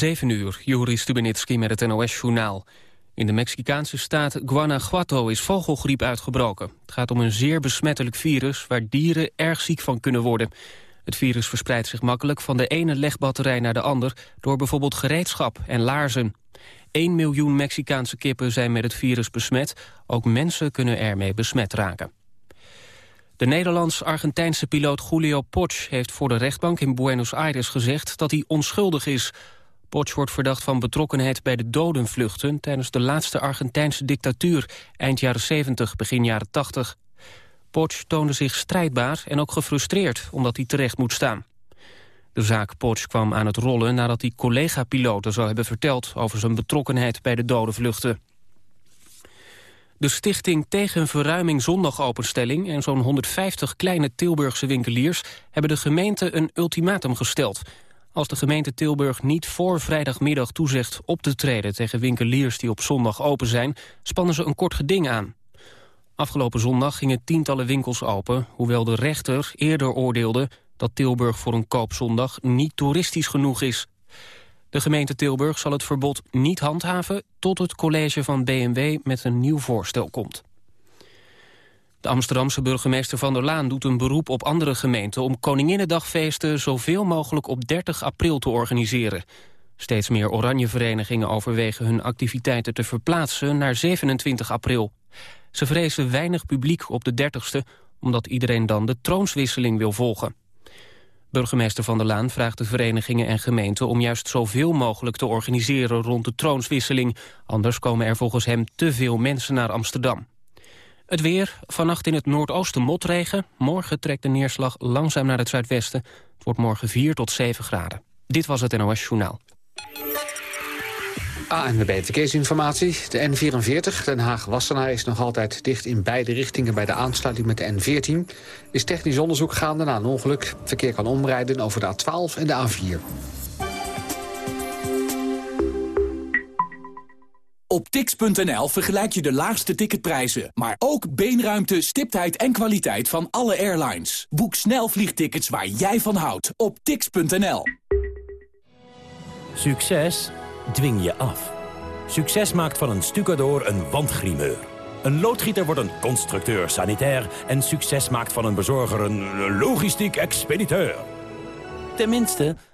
7 uur, Juri Stubenitski met het NOS-journaal. In de Mexicaanse staat Guanajuato is vogelgriep uitgebroken. Het gaat om een zeer besmettelijk virus waar dieren erg ziek van kunnen worden. Het virus verspreidt zich makkelijk van de ene legbatterij naar de ander... door bijvoorbeeld gereedschap en laarzen. 1 miljoen Mexicaanse kippen zijn met het virus besmet. Ook mensen kunnen ermee besmet raken. De Nederlands-Argentijnse piloot Julio Poch heeft voor de rechtbank in Buenos Aires gezegd dat hij onschuldig is. Poch wordt verdacht van betrokkenheid bij de dodenvluchten tijdens de laatste Argentijnse dictatuur eind jaren 70, begin jaren 80. Poch toonde zich strijdbaar en ook gefrustreerd omdat hij terecht moet staan. De zaak Poch kwam aan het rollen nadat hij collega-piloten zou hebben verteld over zijn betrokkenheid bij de dodenvluchten. De stichting tegen verruiming zondagopenstelling en zo'n 150 kleine Tilburgse winkeliers hebben de gemeente een ultimatum gesteld. Als de gemeente Tilburg niet voor vrijdagmiddag toezegt op te treden tegen winkeliers die op zondag open zijn, spannen ze een kort geding aan. Afgelopen zondag gingen tientallen winkels open, hoewel de rechter eerder oordeelde dat Tilburg voor een koopzondag niet toeristisch genoeg is. De gemeente Tilburg zal het verbod niet handhaven... tot het college van BMW met een nieuw voorstel komt. De Amsterdamse burgemeester Van der Laan doet een beroep op andere gemeenten... om Koninginnedagfeesten zoveel mogelijk op 30 april te organiseren. Steeds meer oranje verenigingen overwegen hun activiteiten te verplaatsen naar 27 april. Ze vrezen weinig publiek op de 30ste, omdat iedereen dan de troonswisseling wil volgen. Burgemeester Van der Laan vraagt de verenigingen en gemeenten... om juist zoveel mogelijk te organiseren rond de troonswisseling. Anders komen er volgens hem te veel mensen naar Amsterdam. Het weer, vannacht in het noordoosten motregen. Morgen trekt de neerslag langzaam naar het zuidwesten. Het wordt morgen 4 tot 7 graden. Dit was het NOS Journaal. ANWB Verkeersinformatie. De N44 Den Haag-Wassenaar is nog altijd dicht in beide richtingen... bij de aansluiting met de N14. Is technisch onderzoek gaande na een ongeluk. Verkeer kan omrijden over de A12 en de A4. Op tix.nl vergelijk je de laagste ticketprijzen... maar ook beenruimte, stiptheid en kwaliteit van alle airlines. Boek snel vliegtickets waar jij van houdt op tix.nl. Succes dwing je af. Succes maakt van een stucador een wandgrimeur. Een loodgieter wordt een constructeur sanitair... en succes maakt van een bezorger een logistiek expediteur. Tenminste,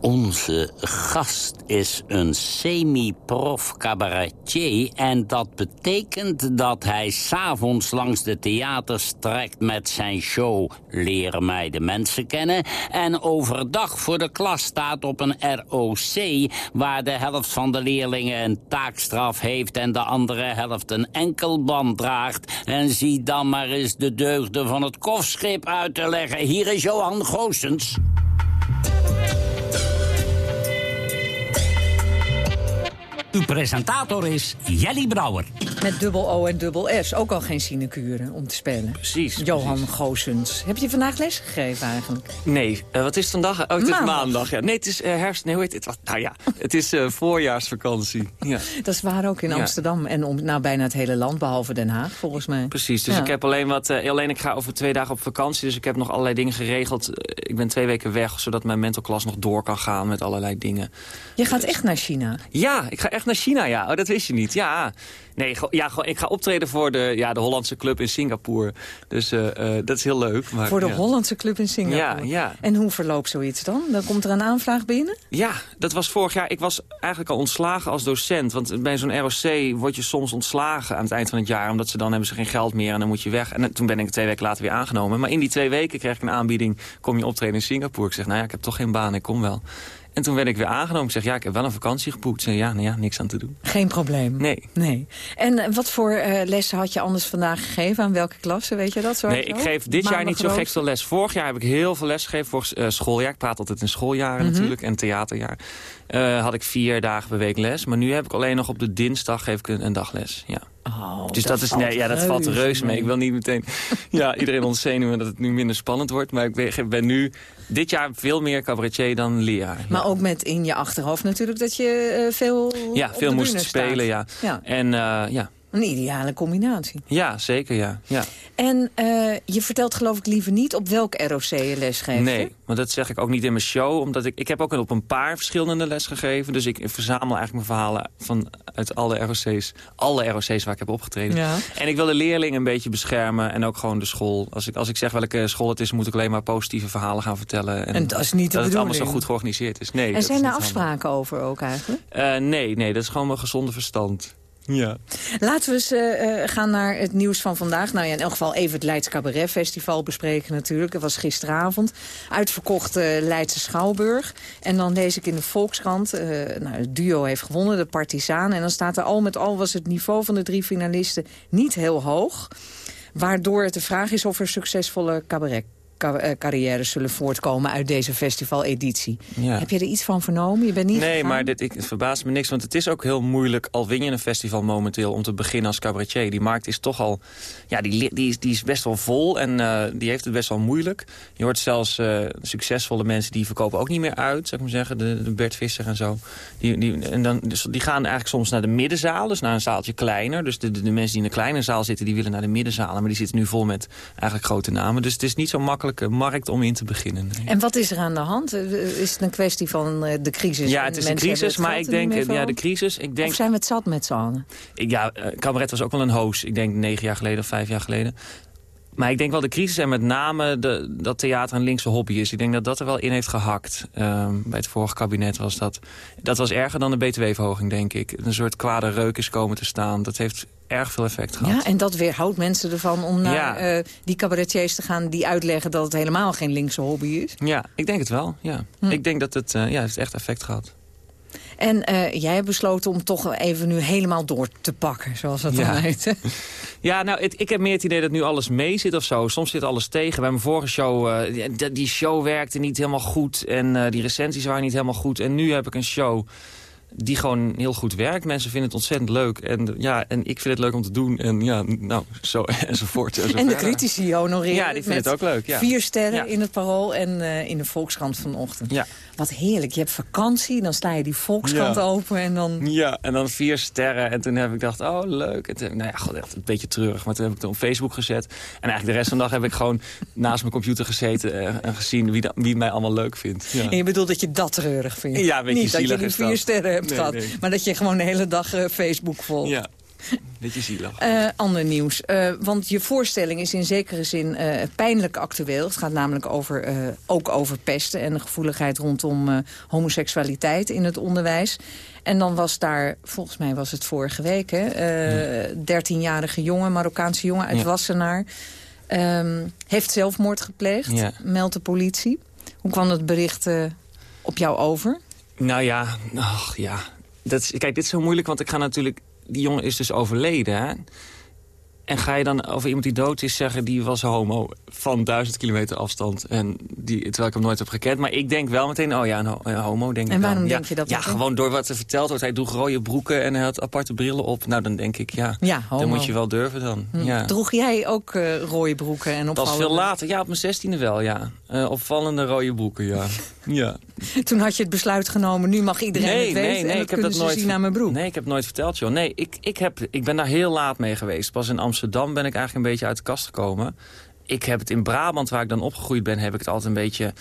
Onze gast is een semi-prof cabaretier... en dat betekent dat hij s'avonds langs de theaters trekt... met zijn show Leren mij de mensen kennen... en overdag voor de klas staat op een ROC... waar de helft van de leerlingen een taakstraf heeft... en de andere helft een enkelband draagt. En zie dan maar eens de deugden van het kofschip uit te leggen. Hier is Johan Goossens. Uw presentator is Jelly Brouwer. Met dubbel O en dubbel S. Ook al geen sinecure om te spelen. Precies. Johan Goossens. Heb je vandaag les gegeven eigenlijk? Nee, uh, wat is het vandaag? Oh, het is Maandag. Ja. Nee, het is uh, herfst. Nee, hoe heet het? Wat? Nou ja, het is uh, voorjaarsvakantie. Ja. Dat is waar ook in Ja. Amsterdam en om, nou, bijna het hele land, behalve Den Haag, volgens mij. Precies, dus Ja. ik heb alleen wat... eh, alleen ik ga over twee dagen op vakantie, dus ik heb nog allerlei dingen geregeld. Eh, ik ben twee weken weg, zodat mijn mental class nog door kan gaan met allerlei dingen. Je gaat echt naar China. Ja, ik ga echt naar China, ja. Oh, dat wist je niet. Ja, nee, ja, gewoon, ik ga optreden voor de, ja, de Hollandse club in Singapore. Dus eh, eh, dat is heel leuk. Maar, Voor de ja. Hollandse club in Singapore. Ja, ja. En hoe verloopt zoiets dan? Dan komt er een aanvraag binnen? Ja, dat was vorig jaar. Ik was eigenlijk al ontslagen als docent. Want bij zo'n ROC word je soms ontslagen aan het eind van het jaar. Omdat ze dan hebben ze geen geld meer en dan moet je weg. En toen ben ik twee weken later weer aangenomen. Maar in die twee weken kreeg ik een aanbieding. Kom je optreden in Singapore? Ik zeg, nou ja, ik heb toch geen baan, ik kom wel. En toen werd ik weer aangenomen. Ik zeg, ja, ik heb wel een vakantie geboekt. Ze ja, nou ja, niks aan te doen. Geen probleem. Nee. nee. En eh, wat voor uh, lessen had je anders vandaag gegeven? Aan welke klasse, weet je dat? Zo nee, ik geef dit jaar niet zo gek veel les. Vorig jaar heb ik heel veel les gegeven voor uh, schooljaar. Ik praat altijd in schooljaren Mhm. natuurlijk en theaterjaar. Had ik vier dagen per week les. Maar nu heb ik alleen nog op de dinsdag geef ik een, een dagles. Ja. Oh, dus dat, is nee, ja, dat valt reuze mee. Ik wil niet meteen ja, iedereen ontzenuwen dat het nu minder spannend wordt. Maar ik ben, ben nu dit jaar veel meer cabaretier dan leraar. Maar ja. ook met in je achterhoofd natuurlijk dat je uh, veel Ja, veel moest spelen, ja. ja. En uh, ja... Een ideale combinatie. Ja, zeker, ja. ja. En uh, je vertelt geloof ik liever niet op welk ROC je les geeft. Nee, maar dat zeg ik ook niet in mijn show. Omdat ik, ik heb ook op een paar verschillende les gegeven. Dus ik verzamel eigenlijk mijn verhalen van uit alle ROC's. Alle ROC's waar ik heb opgetreden. Ja. En ik wil de leerlingen een beetje beschermen. En ook gewoon de school. Als ik, als ik zeg welke school het is, moet ik alleen maar positieve verhalen gaan vertellen. En, en dat is niet de Dat het allemaal zo goed georganiseerd is. Nee, en zijn daar afspraken over ook eigenlijk? Uh, nee, nee, dat is gewoon mijn gezonde verstand. Ja. Laten we eens uh, gaan naar het nieuws van vandaag. Nou ja, in elk geval even het Leids Cabaret Festival bespreken natuurlijk. Het was gisteravond. Uitverkocht uh, Leidse Schouwburg. En dan lees ik in de Volkskrant, nou, het duo heeft gewonnen, de Partizaan. En dan staat er al met al was het niveau van de drie finalisten niet heel hoog. Waardoor het de vraag is of er succesvolle cabaret carrières zullen voortkomen uit deze festivaleditie. Ja. Heb je er iets van vernomen? Je bent niet Nee, gegaan? maar dit, ik, het verbaast me niks. Want het is ook heel moeilijk, al win je een festival momenteel... om te beginnen als cabaretier. Die markt is toch al... Ja, die, die, is, die is best wel vol en uh, die heeft het best wel moeilijk. Je hoort zelfs uh, succesvolle mensen die verkopen ook niet meer uit, zou ik maar zeggen. De, de Bert Visser en zo. Die, die, en dan, dus die gaan eigenlijk soms naar de middenzaal, dus naar een zaaltje kleiner. Dus de, de, de mensen die in de kleine zaal zitten, die willen naar de middenzalen. Maar die zitten nu vol met eigenlijk grote namen. Dus het is niet zo makkelijk markt om in te beginnen. Nee. En wat is er aan de hand? Is het een kwestie van uh, de crisis? Ja, het is een crisis, maar ik denk... Ja, de crisis, ik denk... Of zijn we het zat met z'n allen? Ja, cabaret was ook wel een hoos. Ik denk negen jaar geleden of vijf jaar geleden. Maar ik denk wel de crisis en met name de, dat theater een linkse hobby is. Ik denk dat dat er wel in heeft gehakt. Um, bij het vorige kabinet was dat... Dat was erger dan de btw-verhoging, denk ik. Een soort kwade reuk is komen te staan. Dat heeft erg veel effect gehad. Ja, en dat weerhoudt mensen ervan om naar ja. uh, die cabaretiers te gaan... die uitleggen dat het helemaal geen linkse hobby is? Ja, ik denk het wel. Ja. Hm. Ik denk dat het uh, ja, heeft echt effect gehad. En uh, jij hebt besloten om toch even nu helemaal door te pakken, zoals dat ja. dan heet. Ja, nou, het, ik heb meer het idee dat nu alles mee zit of zo. Soms zit alles tegen. Bij mijn vorige show, uh, die, die, show werkte niet helemaal goed. En uh, die recensies waren niet helemaal goed. En nu heb ik een show die gewoon heel goed werkt. Mensen vinden het ontzettend leuk. En, ja, en ik vind het leuk om te doen. En ja, nou, zo enzovoort. En, en de critici honoreren Ja, die vinden het ook leuk. Ja. Vier sterren ja. in het Parool en uh, in de Volkskrant vanochtend. Ja. Wat heerlijk. Je hebt vakantie, dan sta je die Volkskrant ja. open en dan... Ja, en dan vier sterren. En toen heb ik gedacht, oh leuk. En toen, nou ja, god, echt een beetje treurig. Maar toen heb ik het op Facebook gezet. En eigenlijk de rest van de dag heb ik gewoon naast mijn computer gezeten... en, en gezien wie, wie mij allemaal leuk vindt. Ja. En je bedoelt dat je dat treurig vindt? Ja, een beetje Niet dat je die vier sterren hebt Nee, gehad. nee. Maar dat je gewoon de hele dag uh, Facebook volgt. Ja, beetje zielig. Uh, ander nieuws. Uh, want je voorstelling is in zekere zin uh, pijnlijk actueel. Het gaat namelijk over, ook over pesten en de gevoeligheid rondom homoseksualiteit in het onderwijs. En dan was daar, volgens mij was het vorige week, hè, 13-jarige jongen, Marokkaanse jongen uit Ja. Wassenaar. Um, heeft zelfmoord gepleegd, Ja. meldt de politie. Hoe kwam het bericht op jou over? Nou ja, ach, ja. Dat is, kijk, dit is zo moeilijk, want ik ga natuurlijk... Die jongen is dus overleden, hè? En ga je dan over iemand die dood is zeggen... die was homo van duizend kilometer afstand. En die, terwijl ik hem nooit heb gekend. Maar ik denk wel meteen, oh ja, een, ho- een homo denk En ik waarom dan. denk ja, je dat Ja, meteen? gewoon door wat er verteld wordt. Hij droeg rode broeken en hij had aparte brillen op. Nou, dan denk ik, ja, Ja, homo. dan moet je wel durven dan. Ja. Droeg jij ook uh, rode broeken en Dat was opvallende... veel later. Ja, op mijn zestiende wel, ja. Uh, opvallende rode broeken, ja. ja. Toen had je het besluit genomen, nu mag iedereen nee, het weten. nee, nee, en dat ik heb dat ze nooit zien aan mijn broek. Nee, ik heb het nooit verteld, joh. Nee, ik, ik, heb, ik ben daar heel laat mee geweest. Pas in Amsterdam ben ik eigenlijk een beetje uit de kast gekomen. Ik heb het in Brabant, waar ik dan opgegroeid ben, heb ik het altijd een beetje...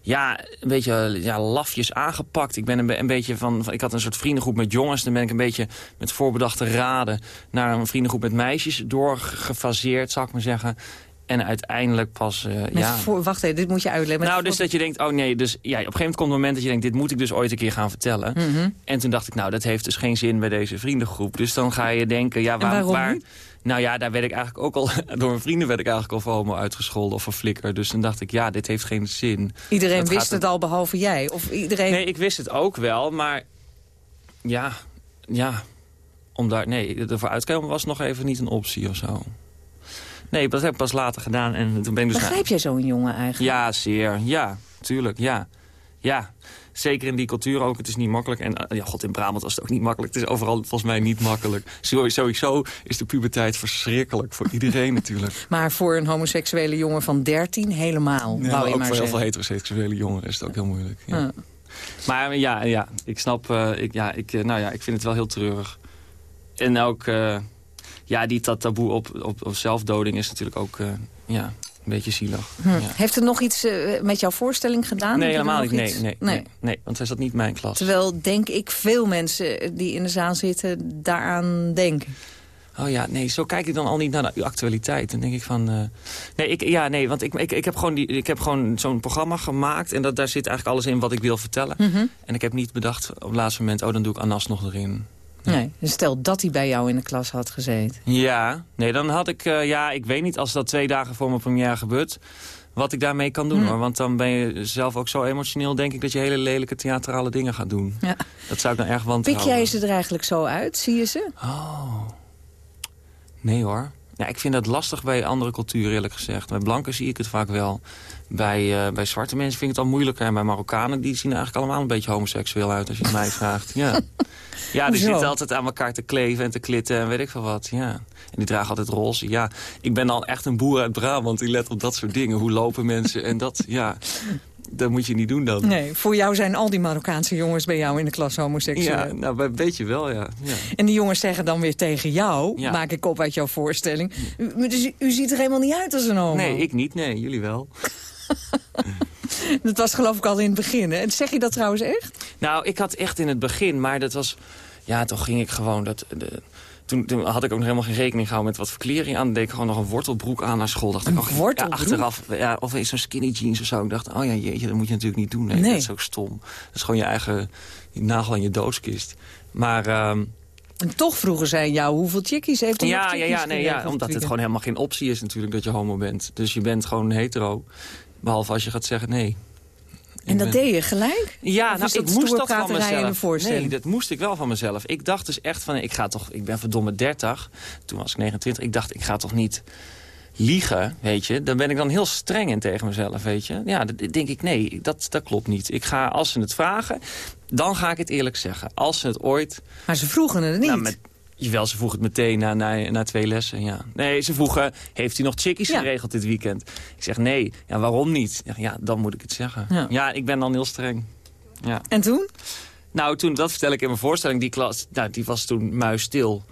Ja, een beetje ja, lafjes aangepakt. Ik ben een, een beetje van, van... Ik had een soort vriendengroep met jongens. Dan ben ik een beetje met voorbedachte raden... naar een vriendengroep met meisjes doorgefaseerd, zou ik maar zeggen. En uiteindelijk pas... eh, ja, voor, wacht even, dit moet je uitleggen. Met nou, dus voor- dat je denkt, oh nee, dus ja, op een gegeven moment komt het moment dat je denkt, dit moet ik dus ooit een keer gaan vertellen. Mhm. En toen dacht ik, nou, dat heeft dus geen zin bij deze vriendengroep. Dus dan ga je denken, ja, waar, waarom waar? Nou ja, daar werd ik eigenlijk ook al... Door mijn vrienden werd ik eigenlijk al voor homo uitgescholden of voor flikker. Dus dan dacht ik, ja, dit heeft geen zin. Iedereen Dat wist het al, behalve jij? Of iedereen... Nee, ik wist het ook wel, maar... Ja, ja... Om daar... Nee, ervoor uitkomen was nog even niet een optie of zo. Nee, dat heb ik pas later gedaan. En toen ben ik dus Begrijp jij zo'n jongen eigenlijk? Ja, zeer. Ja, tuurlijk. Ja. Ja. Zeker in die cultuur ook. Het is niet makkelijk. En eh, ja, god, in Brabant was het ook niet makkelijk. Het is overal volgens mij niet makkelijk. Sowieso is de puberteit verschrikkelijk voor iedereen natuurlijk. Maar voor een homoseksuele jongen van 13 helemaal, Ja, maar ook maar voor heel veel heteroseksuele jongeren is het ook heel moeilijk. Ja. Ja. Maar ja, ja, ik snap, eh, ik, ja, ik, eh, nou ja, ik vind het wel heel treurig. En ook, ja, die dat taboe op, op, op zelfdoding is natuurlijk ook, eh, ja, een beetje zielig. Hm. Ja. Heeft het nog iets eh, met jouw voorstelling gedaan? Nee, helemaal niet. Nee, nee, nee, nee, want hij zat niet mijn klas. Terwijl, denk ik, veel mensen die in de zaal zitten daaraan denken. Oh ja, nee, zo kijk ik dan al niet naar de actualiteit. Dan denk ik van... eh, nee, ik, ja, nee, want ik, ik, ik heb gewoon, die- ik heb gewoon zo'n programma gemaakt... en dat, daar zit eigenlijk alles in wat ik wil vertellen. Mhm. En ik heb niet bedacht op het laatste moment... oh, dan doe ik Anas nog erin. Nee. Dus stel dat hij bij jou in de klas had gezeten. Ja, nee, dan had ik... eh, ja, ik weet niet als dat twee dagen voor mijn première gebeurt... wat ik daarmee kan doen, Hm. hoor. Want dan ben je zelf ook zo emotioneel... denk ik dat je hele lelijke theatrale dingen gaat doen. Ja. Dat zou ik dan erg Pik wantrouwen. jij ze er eigenlijk zo uit? Zie je ze? Oh. Nee hoor. Ja, ik vind dat lastig bij andere culturen eerlijk gezegd. Bij blanken zie ik het vaak wel. Bij, eh, bij zwarte mensen vind ik het al moeilijker. En bij Marokkanen die zien eigenlijk allemaal een beetje homoseksueel uit als je het mij vraagt. Ja, ja die zitten altijd aan elkaar te kleven en te klitten en weet ik veel wat. Ja. En die dragen altijd roze. Ja, ik ben al echt een boer uit Brabant die let op dat soort dingen. Hoe lopen mensen en dat, ja, dat moet je niet doen dan. Nee, voor jou zijn al die Marokkaanse jongens bij jou in de klas homoseksueel. Ja, nou, een beetje wel, ja. ja. En die jongens zeggen dan weer tegen jou, Ja. maak ik op uit jouw voorstelling... U, dus u, ziet er helemaal niet uit als een homo. Nee, ik niet. Nee, jullie wel. Dat was geloof ik al in het begin. Hè? En Zeg je dat trouwens echt? Nou, ik had echt in het begin, maar dat was... Ja, toen ging ik gewoon... Dat, de, toen, toen had ik ook nog helemaal geen rekening gehouden met wat verklering aan. Dan deed ik gewoon nog een wortelbroek aan naar school. Dacht ik, Een oh, wortelbroek? Ja, achteraf, ja, of zo'n skinny jeans of zo. Ik dacht, oh ja, jeetje, dat moet je natuurlijk niet doen. Nee, Nee. dat is ook stom. Dat is gewoon je eigen je nagel aan je doodskist. Maar ehm, En toch vroegen zij jou hoeveel chickies heeft hij ja, ja, ja, nee, ja, omdat het gewoon helemaal geen optie is natuurlijk dat je homo bent. Dus je bent gewoon hetero. Behalve als je gaat zeggen nee. En dat ben- deed je gelijk? Ja, Of nou, dat ik moest dat van mezelf. Nee, dat moest ik wel van mezelf. Ik dacht dus echt van, ik ga toch, ik ben verdomme 30. Toen was ik 29. Ik dacht, ik ga toch niet liegen, weet je. Dan ben ik dan heel streng in tegen mezelf, weet je. Ja, dan denk ik, nee, dat, dat klopt niet. Ik ga, als ze het vragen, dan ga ik het eerlijk zeggen. Als ze het ooit... Maar ze vroegen het niet. Nou, met, jawel, ze vroegen het meteen na, na, na twee lessen, ja. Nee, ze vroegen, heeft u nog chickies Ja. geregeld dit weekend? Ik zeg, nee. Ja, waarom niet? Ja, dan moet ik het zeggen. Ja. ja ik ben dan heel streng. Ja. En toen? Nou, toen, dat vertel ik in mijn voorstelling, die klas, nou, die was toen muisstil.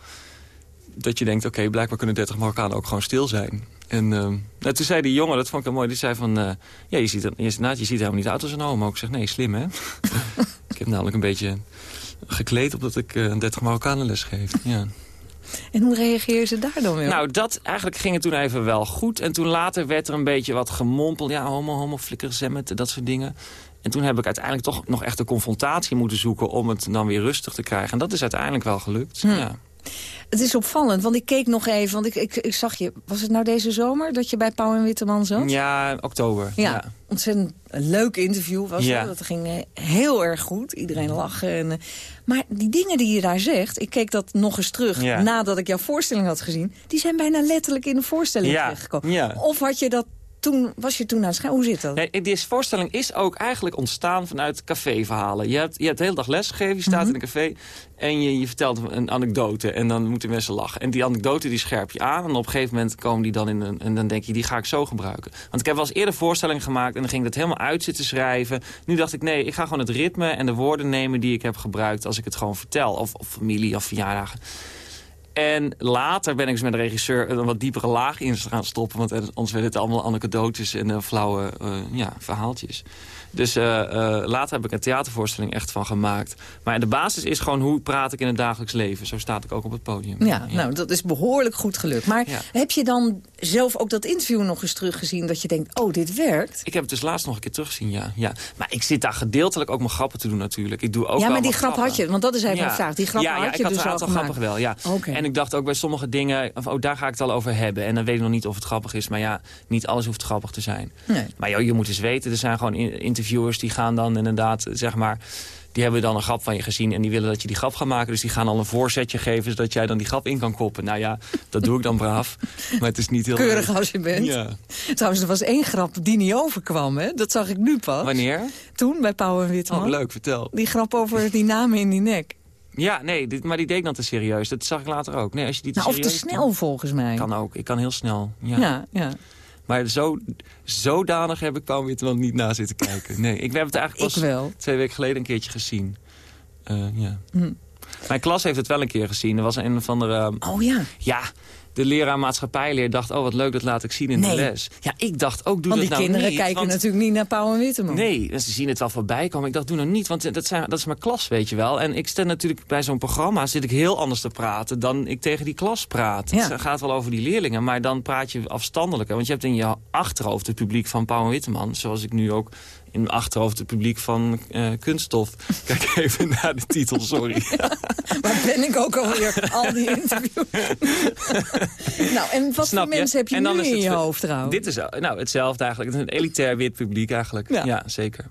Dat je denkt, oké, blijkbaar kunnen 30 Marokkanen ook gewoon stil zijn. En ehm, nou, toen zei die jongen, dat vond ik heel mooi, die zei van... eh, ja, je ziet, je, je ziet helemaal niet uit als een homo. Ik zeg, nee, slim hè? ik heb namelijk een beetje gekleed op dat ik eh 30 Marokkanen les geef. Ja. En hoe reageerden ze daar dan weer? Nou, dat, eigenlijk ging het toen even wel goed. En toen later werd er een beetje wat gemompeld. Ja, homo, homo, flikker, zemmet, dat soort dingen. En toen heb ik uiteindelijk toch nog echt een confrontatie moeten zoeken... om het dan weer rustig te krijgen. En dat is uiteindelijk wel gelukt. Hm. Ja. Het is opvallend, want ik keek nog even... want ik, ik, ik zag je, was het nou deze zomer dat je bij Pauw en Witteman zat? ja, oktober. Ja, Ja. ontzettend een leuk interview was Ja. het. Dat ging eh, heel erg goed. Iedereen lachen. En, eh, maar die dingen die je daar zegt... ik keek dat nog eens terug Ja. nadat ik jouw voorstelling had gezien... die zijn bijna letterlijk in de voorstelling Ja, terechtgekomen. ja. Of had je dat toen, was je toen aan het schrijven? Hoe zit dat? Nee, deze voorstelling is ook eigenlijk ontstaan vanuit caféverhalen. Je hebt, je hebt de hele dag lesgegeven, je staat Mhm. in een café... en je, je vertelt een anekdote en dan moeten mensen lachen. En die anekdote die scherp je aan en op een gegeven moment komen die dan in een... en dan denk je, die ga ik zo gebruiken. Want ik heb wel eens eerder voorstellingen gemaakt... en dan ging ik dat helemaal uit zitten schrijven. Nu dacht ik, nee, ik ga gewoon het ritme en de woorden nemen... die ik heb gebruikt als ik het gewoon vertel. Of, of familie of verjaardagen. En later ben ik dus met de regisseur een wat diepere laag in gaan stoppen. Want anders werden het allemaal anekdotes en eh, flauwe eh, ja, verhaaltjes. Dus eh, eh, later heb ik een theatervoorstelling echt van gemaakt. Maar de basis is gewoon hoe praat ik in het dagelijks leven. Zo sta ik ook op het podium. Ja, nou, dat is behoorlijk goed gelukt. Maar Ja. heb je dan zelf ook dat interview nog eens teruggezien... dat je denkt, oh, dit werkt? Ik heb het dus laatst nog een keer teruggezien, ja. ja. Maar ik zit daar gedeeltelijk ook mijn grappen te doen natuurlijk. Ik doe ook ja, maar die grap had je, want dat is even ja. vraag. Die grap ja, had ja, je ik had dus een aantal grappig wel, ja. Okay. En ik dacht ook bij sommige dingen, oh, daar ga ik het al over hebben. En dan weet ik nog niet of het grappig is. Maar ja, niet alles hoeft grappig te zijn. Nee. Maar joh, je moet eens weten, er zijn gewoon interviewers die gaan dan inderdaad, zeg maar die hebben dan een grap van je gezien en die willen dat je die grap gaat maken. Dus die gaan al een voorzetje geven, zodat jij dan die grap in kan koppen. Nou ja, dat doe ik dan braaf. Maar het is niet heel... Keurig als je bent. Ja. Trouwens, er was één grap die niet overkwam, hè? Dat zag ik nu pas. Wanneer? Toen, bij Pauw en Witman. Oh, leuk, vertel. Die grap over die namen in die nek. Ja, nee, dit, maar die deed ik dan te serieus. Dat zag ik later ook. Nee, als je die te nou, of te snel, volgens mij. Kan ook. Ik kan heel snel. Ja, ja. ja. Maar zo, zodanig heb ik Pauw Witman niet na zitten kijken. Nee, ik heb het eigenlijk pas twee weken geleden een keertje gezien. Uh, ja. Hm. Mijn klas heeft het wel een keer gezien. Er was een of andere... Oh ja? Ja, de leraar maatschappijleer dacht... oh, wat leuk, dat laat ik zien in nee. de les. Ja, ik dacht ook, doe want dat nou niet. Want die kinderen kijken want... natuurlijk niet naar Pauw en Witteman. Nee, ze zien het wel voorbij komen. Ik dacht, doe nou niet, want dat, zijn, dat is mijn klas, weet je wel. En ik stel natuurlijk bij zo'n programma... zit ik heel anders te praten dan ik tegen die klas praat. Ja. Het gaat wel over die leerlingen, maar dan praat je afstandelijker. Want je hebt in je achterhoofd het publiek van Pauw en Witteman... zoals ik nu ook in mijn achterhoofd het publiek van uh, Kunststof. Kijk even naar de titel, sorry. Waar ben ik ook alweer, al die interviews. nou, en wat Snap voor mensen heb je en dan nu is in het, je hoofd trouwens? Dit is nou, hetzelfde eigenlijk. Het is een elitair wit publiek eigenlijk. Ja. ja, zeker.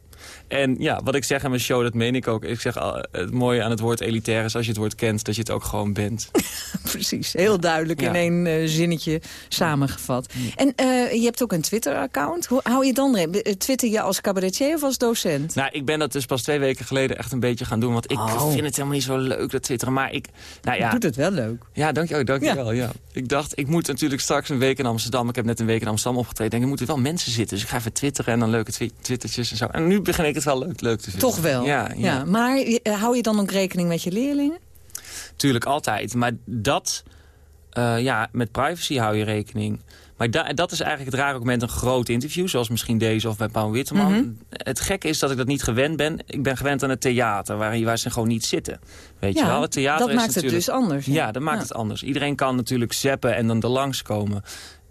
En ja, wat ik zeg in mijn show, dat meen ik ook. Ik zeg, al, het mooie aan het woord elitair is als je het woord kent... dat je het ook gewoon bent. Precies, heel duidelijk Ja. in één eh, zinnetje samengevat. En eh, je hebt ook een Twitter-account. Hoe hou je dan erin? Eh, Twitter je als cabaretier of als docent? Nou, ik ben dat dus pas twee weken geleden echt een beetje gaan doen. Want ik Oh. vind het helemaal niet zo leuk, dat twitteren. Maar ik, nou Je ja, doet het wel leuk. ja, dank je, oh, dank je wel. Ja. Ik dacht, ik moet natuurlijk straks een week in Amsterdam. Ik heb net een week in Amsterdam opgetreden. Ik denk, er moeten wel mensen zitten. Dus ik ga even twitteren en dan leuke twi- twittertjes en zo. En nu begin ik het wel leuk, leuk te vinden. Toch wel? Ja, ja. Maar eh, hou je dan ook rekening met je leerlingen? Tuurlijk, altijd. Maar dat, eh, ja, met privacy hou je rekening. Maar da dat is eigenlijk het rare ook met een groot interview... zoals misschien deze of bij Paul Witteman. Mhm. Het gekke is dat ik dat niet gewend ben. Ik ben gewend aan het theater, waar, waar ze gewoon niet zitten. Weet je wel? Het theater dat is maakt het dus anders. Ja, dat maakt Ja. het anders. Iedereen kan natuurlijk zappen en dan er langskomen.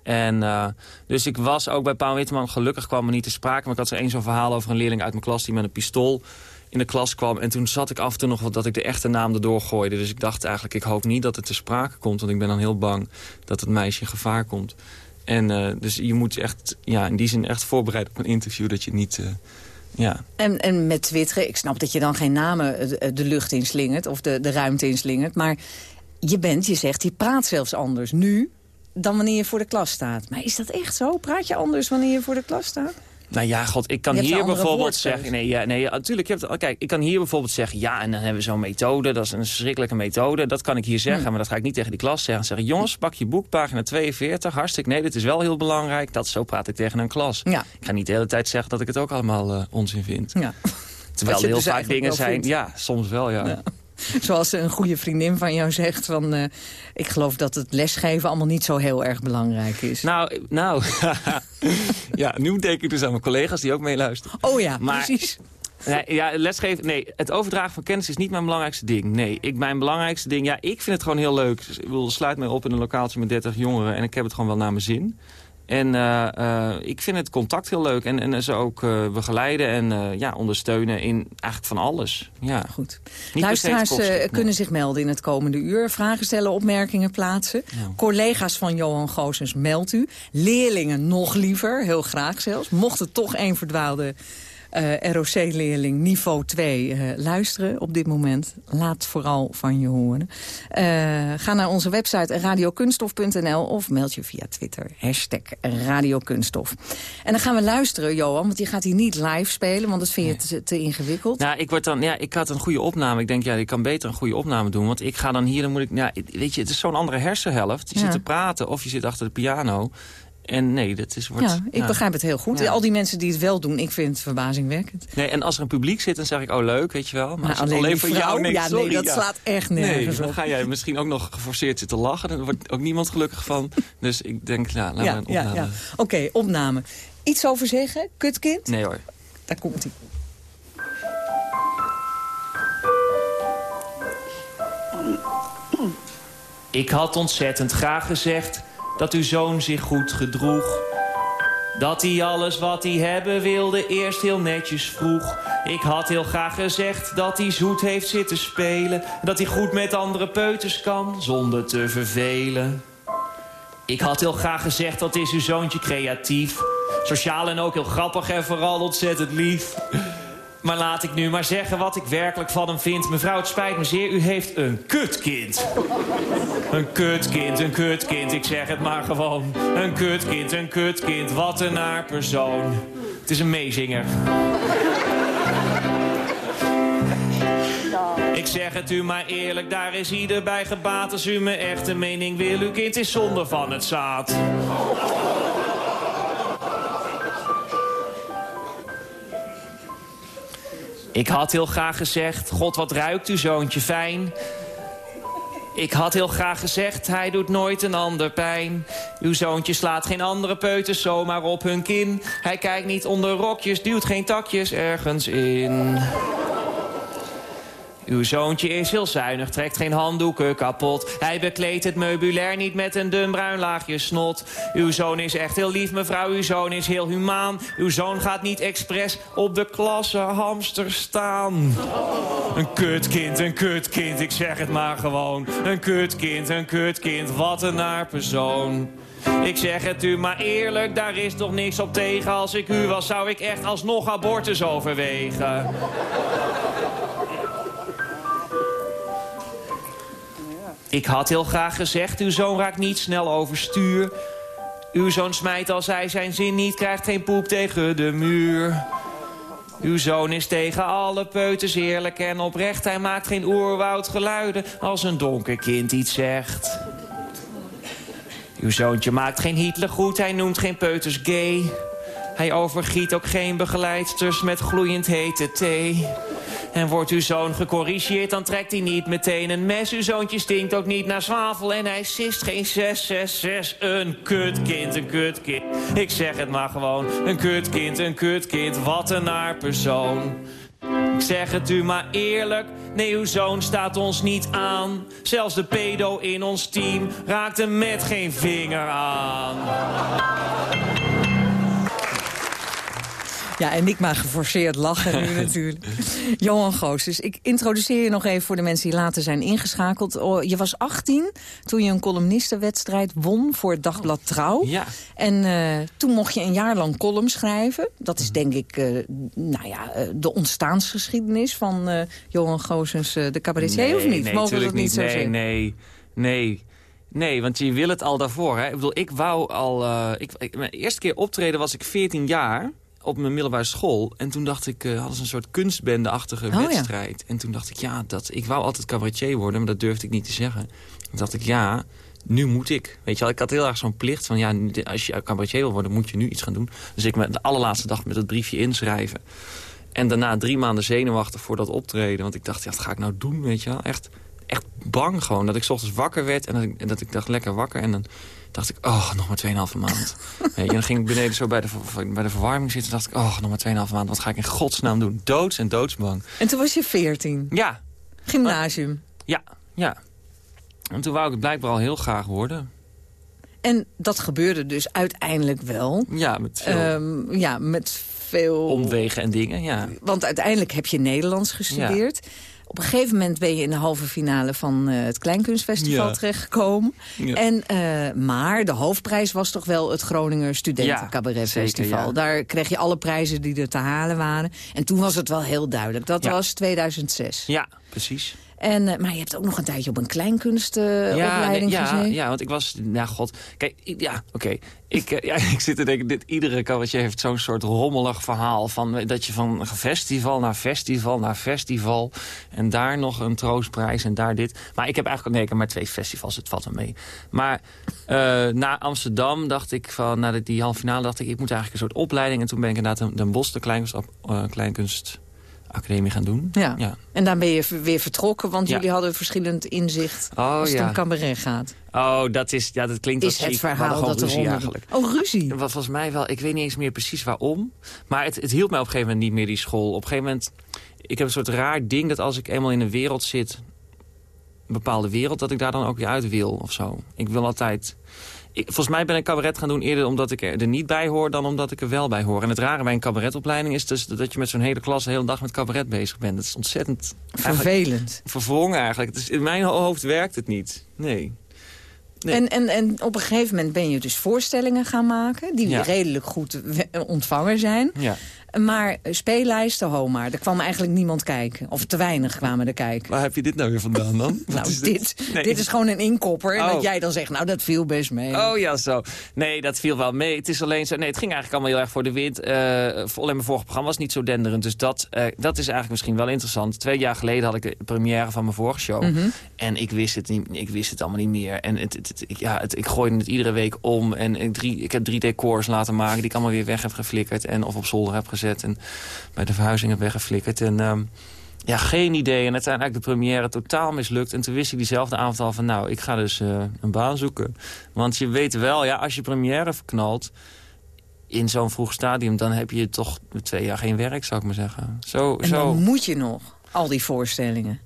En uh, dus ik was ook bij Paul Witteman, gelukkig kwam er niet te sprake... maar ik had zo zo'n verhaal over een leerling uit mijn klas... die met een pistool in de klas kwam. En toen zat ik af en toe nog wat dat ik de echte naam erdoor gooide. Dus ik dacht eigenlijk, ik hoop niet dat het te sprake komt... want ik ben dan heel bang dat het meisje in gevaar komt. En uh, dus je moet echt, ja, in die zin echt voorbereiden op een interview... dat je niet... Uh, ja. En, en met twitteren, ik snap dat je dan geen namen de, de lucht inslingert... of de, de ruimte inslingert, maar je bent, je zegt, je praat zelfs anders nu dan wanneer je voor de klas staat. Maar is dat echt zo? Praat je anders wanneer je voor de klas staat? Nou ja, god, ik kan hier bijvoorbeeld zeggen... Nee, ja, nee, natuurlijk, hebt, kijk, ik kan hier bijvoorbeeld zeggen... ja, en dan hebben we zo'n methode, dat is een verschrikkelijke methode. Dat kan ik hier zeggen, Hmm. maar dat ga ik niet tegen die klas zeggen. Zeggen, jongens, pak je boek, pagina 42, hartstikke... nee, dit is wel heel belangrijk, dat zo praat ik tegen een klas. Ja. Ik ga niet de hele tijd zeggen dat ik het ook allemaal eh, onzin vind. Ja. Terwijl er heel dus vaak dingen zijn... vindt. Ja, soms wel, ja. Ja. Zoals een goede vriendin van jou zegt... Van, uh, ik geloof dat het lesgeven allemaal niet zo heel erg belangrijk is. Nou, nou ja, nu denk ik dus aan mijn collega's die ook meeluisteren. oh ja, maar- precies. Nee, ja, lesgeven, nee, het overdragen van kennis is niet mijn belangrijkste ding. Nee, ik, mijn belangrijkste ding, ja, ik vind het gewoon heel leuk. Dus ik wil, sluit mij op in een lokaaltje met 30 jongeren en ik heb het gewoon wel naar mijn zin. En uh, uh, ik vind het contact heel leuk en, en ze ook uh, begeleiden en ja, ondersteunen in eigenlijk van alles. Ja. Goed. Niet Luisteraars nee. kunnen zich melden in het komende uur. Vragen stellen, opmerkingen plaatsen. Ja. Collega's van Johan Goossens meldt u. Leerlingen nog liever, heel graag zelfs. Mocht er toch één verdwaalde uh, ROC-leerling niveau 2 uh, luisteren op dit moment. Laat vooral van je horen. Uh, ga naar onze website radiokunstof.nl of meld je via Twitter. Hashtag radiokunstof. En dan gaan we luisteren, Johan, want je gaat hier niet live spelen... want dat vind je te, te ingewikkeld. Nou, ik, word dan, ja, ik had een goede opname. Ik denk, ja, ik kan beter een goede opname doen. Want ik ga dan hier, dan moet ik... Ja, weet je, het is zo'n andere hersenhelft. Je Ja. zit te praten of je zit achter de piano... En nee, dat is, wordt... ja, ik begrijp het heel goed. Ja. Al die mensen die het wel doen, ik vind het verbazingwekkend. Nee, en als er een publiek zit, dan zeg ik, oh leuk, weet je wel. Maar, Maar als het alleen, alleen voor jou nee, ja, sorry, nee, dat ja. slaat echt Nee, nergens dan op. ga jij misschien ook nog geforceerd zitten lachen. Dan wordt ook niemand gelukkig van. Dus ik denk, nou, laten Ja, we een ja, opname. ja. Oké, opname. Iets over zeggen, kutkind? Nee hoor. Daar komt hij. Ik had ontzettend graag gezegd dat uw zoon zich goed gedroeg. Dat hij alles wat hij hebben wilde eerst heel netjes vroeg. Ik had heel graag gezegd dat hij zoet heeft zitten spelen. Dat hij goed met andere peuters kan, zonder te vervelen. Ik had heel graag gezegd dat is uw zoontje creatief. Sociaal en ook heel grappig en vooral ontzettend lief. Maar laat ik nu maar zeggen wat ik werkelijk van hem vind. Mevrouw, het spijt me zeer, u heeft een kutkind. Een kutkind, een kutkind, ik zeg het maar gewoon. Een kutkind, een kutkind, wat een naar persoon. Het is een meezinger. Ik zeg het u maar eerlijk, daar is ieder bij gebaat. Als u mijn echte mening wil, uw kind is zonder van het zaad. Ik had heel graag gezegd, god wat ruikt uw zoontje fijn. Ik had heel graag gezegd, hij doet nooit een ander pijn. Uw zoontje slaat geen andere peuters zomaar op hun kin. Hij kijkt niet onder rokjes, duwt geen takjes ergens in. Uw zoontje is heel zuinig, trekt geen handdoeken kapot. Hij bekleedt het meubilair niet met een dun bruin laagje snot. Uw zoon is echt heel lief, mevrouw, uw zoon is heel humaan. Uw zoon gaat niet expres op de klasse hamster staan. Een kutkind, een kutkind, ik zeg het maar gewoon. Een kutkind, een kutkind, wat een naar persoon. Ik zeg het u maar eerlijk, daar is toch niks op tegen. Als ik u was, zou ik echt alsnog abortus overwegen. Ik had heel graag gezegd, uw zoon raakt niet snel overstuur. Uw zoon smijt als hij zijn zin niet krijgt, geen poep tegen de muur. Uw zoon is tegen alle peuters eerlijk en oprecht. Hij maakt geen oerwoudgeluiden als een donker kind iets zegt. Uw zoontje maakt geen Hitler goed, hij noemt geen peuters gay. Hij overgiet ook geen begeleidsters met gloeiend hete thee. En wordt uw zoon gecorrigeerd, dan trekt hij niet meteen een mes. Uw zoontje stinkt ook niet naar zwavel en hij sist geen 666. Een kutkind, een kutkind. Ik zeg het maar gewoon. Een kutkind, een kutkind. Wat een naar persoon. Ik zeg het u maar eerlijk, nee uw zoon staat ons niet aan. Zelfs de pedo in ons team raakt hem met geen vinger aan. Ja, en ik maar geforceerd lachen nu natuurlijk. Johan Goos, dus ik introduceer je nog even voor de mensen die later zijn ingeschakeld. Oh, je was 18 toen je een columnistenwedstrijd won voor het dagblad Trouw. Ja. En uh, toen mocht je een jaar lang column schrijven. Dat is denk ik uh, nou ja, uh, de ontstaansgeschiedenis van Johan Goosens, de cabaretier, nee, of niet? Nee, Mogen we dat niet zo nee, zeggen? Nee, nee. Nee, want je wil het al daarvoor. Hè? Ik bedoel, ik wou al... ik, ik, mijn eerste keer optreden was ik 14 jaar op mijn middelbare school. En toen dacht ik, uh, hadden ze een soort kunstbende-achtige Oh, ja. wedstrijd. En toen dacht ik, ja, dat, ik wou altijd cabaretier worden, maar dat durfde ik niet te zeggen. Toen dacht ik, ja, nu moet ik. Weet je wel, ik had heel erg zo'n plicht van, ja, als je cabaretier wil worden, moet je nu iets gaan doen. Dus ik met de allerlaatste dag met het briefje inschrijven. En daarna drie maanden zenuwachtig voor dat optreden. Want ik dacht, ja, wat ga ik nou doen, weet je wel? Echt, echt bang gewoon. Dat ik 's ochtends wakker werd en dat ik, en dat ik dacht, lekker wakker. En dan dacht ik, oh, nog maar 2,5 maand. En dan ging ik beneden zo bij de, bij de verwarming zitten. dacht ik, oh, nog maar 2,5 maand. Wat ga ik in godsnaam doen? Doods en doodsbang. En toen was je 14. Ja, Gymnasium. ja, ja. En toen wou ik het blijkbaar al heel graag worden. En dat gebeurde dus uiteindelijk wel. Ja, met veel Ehm, ja, met veel... omwegen en dingen, ja. Want uiteindelijk heb je Nederlands gestudeerd. Op een gegeven moment ben je in de halve finale van eh, het Kleinkunstfestival Ja. terechtgekomen. Ja. En, eh, maar de hoofdprijs was toch wel het Groninger Studenten Ja, Cabaret zeker, Festival. Daar kreeg je alle prijzen die er te halen waren. En toen was het wel heel duidelijk. Dat was 2006. Ja, precies. En, eh, maar je hebt ook nog een tijdje op een kleinkunstopleiding ja, ja, ja, want ik was... Nou, god. Kijk, ja, oké. Ik, eh, ja, ik zit te denken, dit, iedere cabaretier heeft zo'n soort rommelig verhaal... Van, eh, dat je van festival naar festival naar festival... en daar nog een troostprijs en daar dit. Maar ik heb eigenlijk... Nee, ik heb maar twee festivals, het valt wel mee. Maar na Amsterdam dacht ik van... Na die halve finale dacht ik, ik moet eigenlijk een soort opleiding... en toen ben ik inderdaad Den- Bosch, de kleinkunst, eh, kleinkunstacademie gaan doen. Ja. ja. En dan ben je weer vertrokken, want Ja. jullie hadden verschillend inzicht Oh, als het ja. om cabaret gaat. Oh, dat, is, ja, dat klinkt Is wat het verhaal dat gewoon ruzie eigenlijk. Oh, ruzie. Wat volgens mij wel, ik weet niet eens meer precies waarom. Maar het, het hielp mij op een gegeven moment niet meer, die school. Op een gegeven moment, ik heb een soort raar ding dat als ik eenmaal in een wereld zit... bepaalde wereld, dat ik daar dan ook weer uit wil of zo. Ik wil altijd... ik, volgens mij ben ik cabaret gaan doen eerder omdat ik er niet bij hoor... dan omdat ik er wel bij hoor. En het rare bij een cabaretopleiding is dus dat je met zo'n hele klas... de hele dag met cabaret bezig bent. Dat is ontzettend... Vervelend. Verwrongen eigenlijk. Dus in mijn hoofd werkt het niet. Nee. Nee. En, en, en op een gegeven moment ben je dus voorstellingen gaan maken... die Ja. redelijk goed ontvangen zijn. Ja. Maar eh, speellijsten, ho maar. Er kwam eigenlijk niemand kijken. Of te weinig kwamen er kijken. Waar heb je dit nou weer vandaan dan? Wat nou, is dit, Nee. dit is gewoon een inkopper. En Oh. dat jij dan zegt, nou, dat viel best mee. Oh ja, zo. Nee, dat viel wel mee. Het is alleen zo. Nee, het ging eigenlijk allemaal heel erg voor de wind. Voor- alleen mijn vorige programma was niet zo denderend. Dus dat, eh, dat is eigenlijk misschien wel interessant. Twee jaar geleden had ik de première van mijn vorige show. Mhm. En ik wist het niet. Ik wist het allemaal niet meer. En het, het, het- ik, ja, het, ik gooide het iedere week om. En ik, drie, ik heb drie decors laten maken die ik allemaal weer weg heb geflikkerd. En of op zolder heb gezet. En bij de verhuizing heb weggeflikkerd. En ehm, ja, geen idee. En uiteindelijk de première totaal mislukt. En toen wist ik diezelfde avond al van... nou, ik ga dus eh, een baan zoeken. Want je weet wel, ja, als je première verknalt... in zo'n vroeg stadium... dan heb je toch twee jaar geen werk, zou ik maar zeggen. Zo, en zo. dan moet je nog. Al die voorstellingen.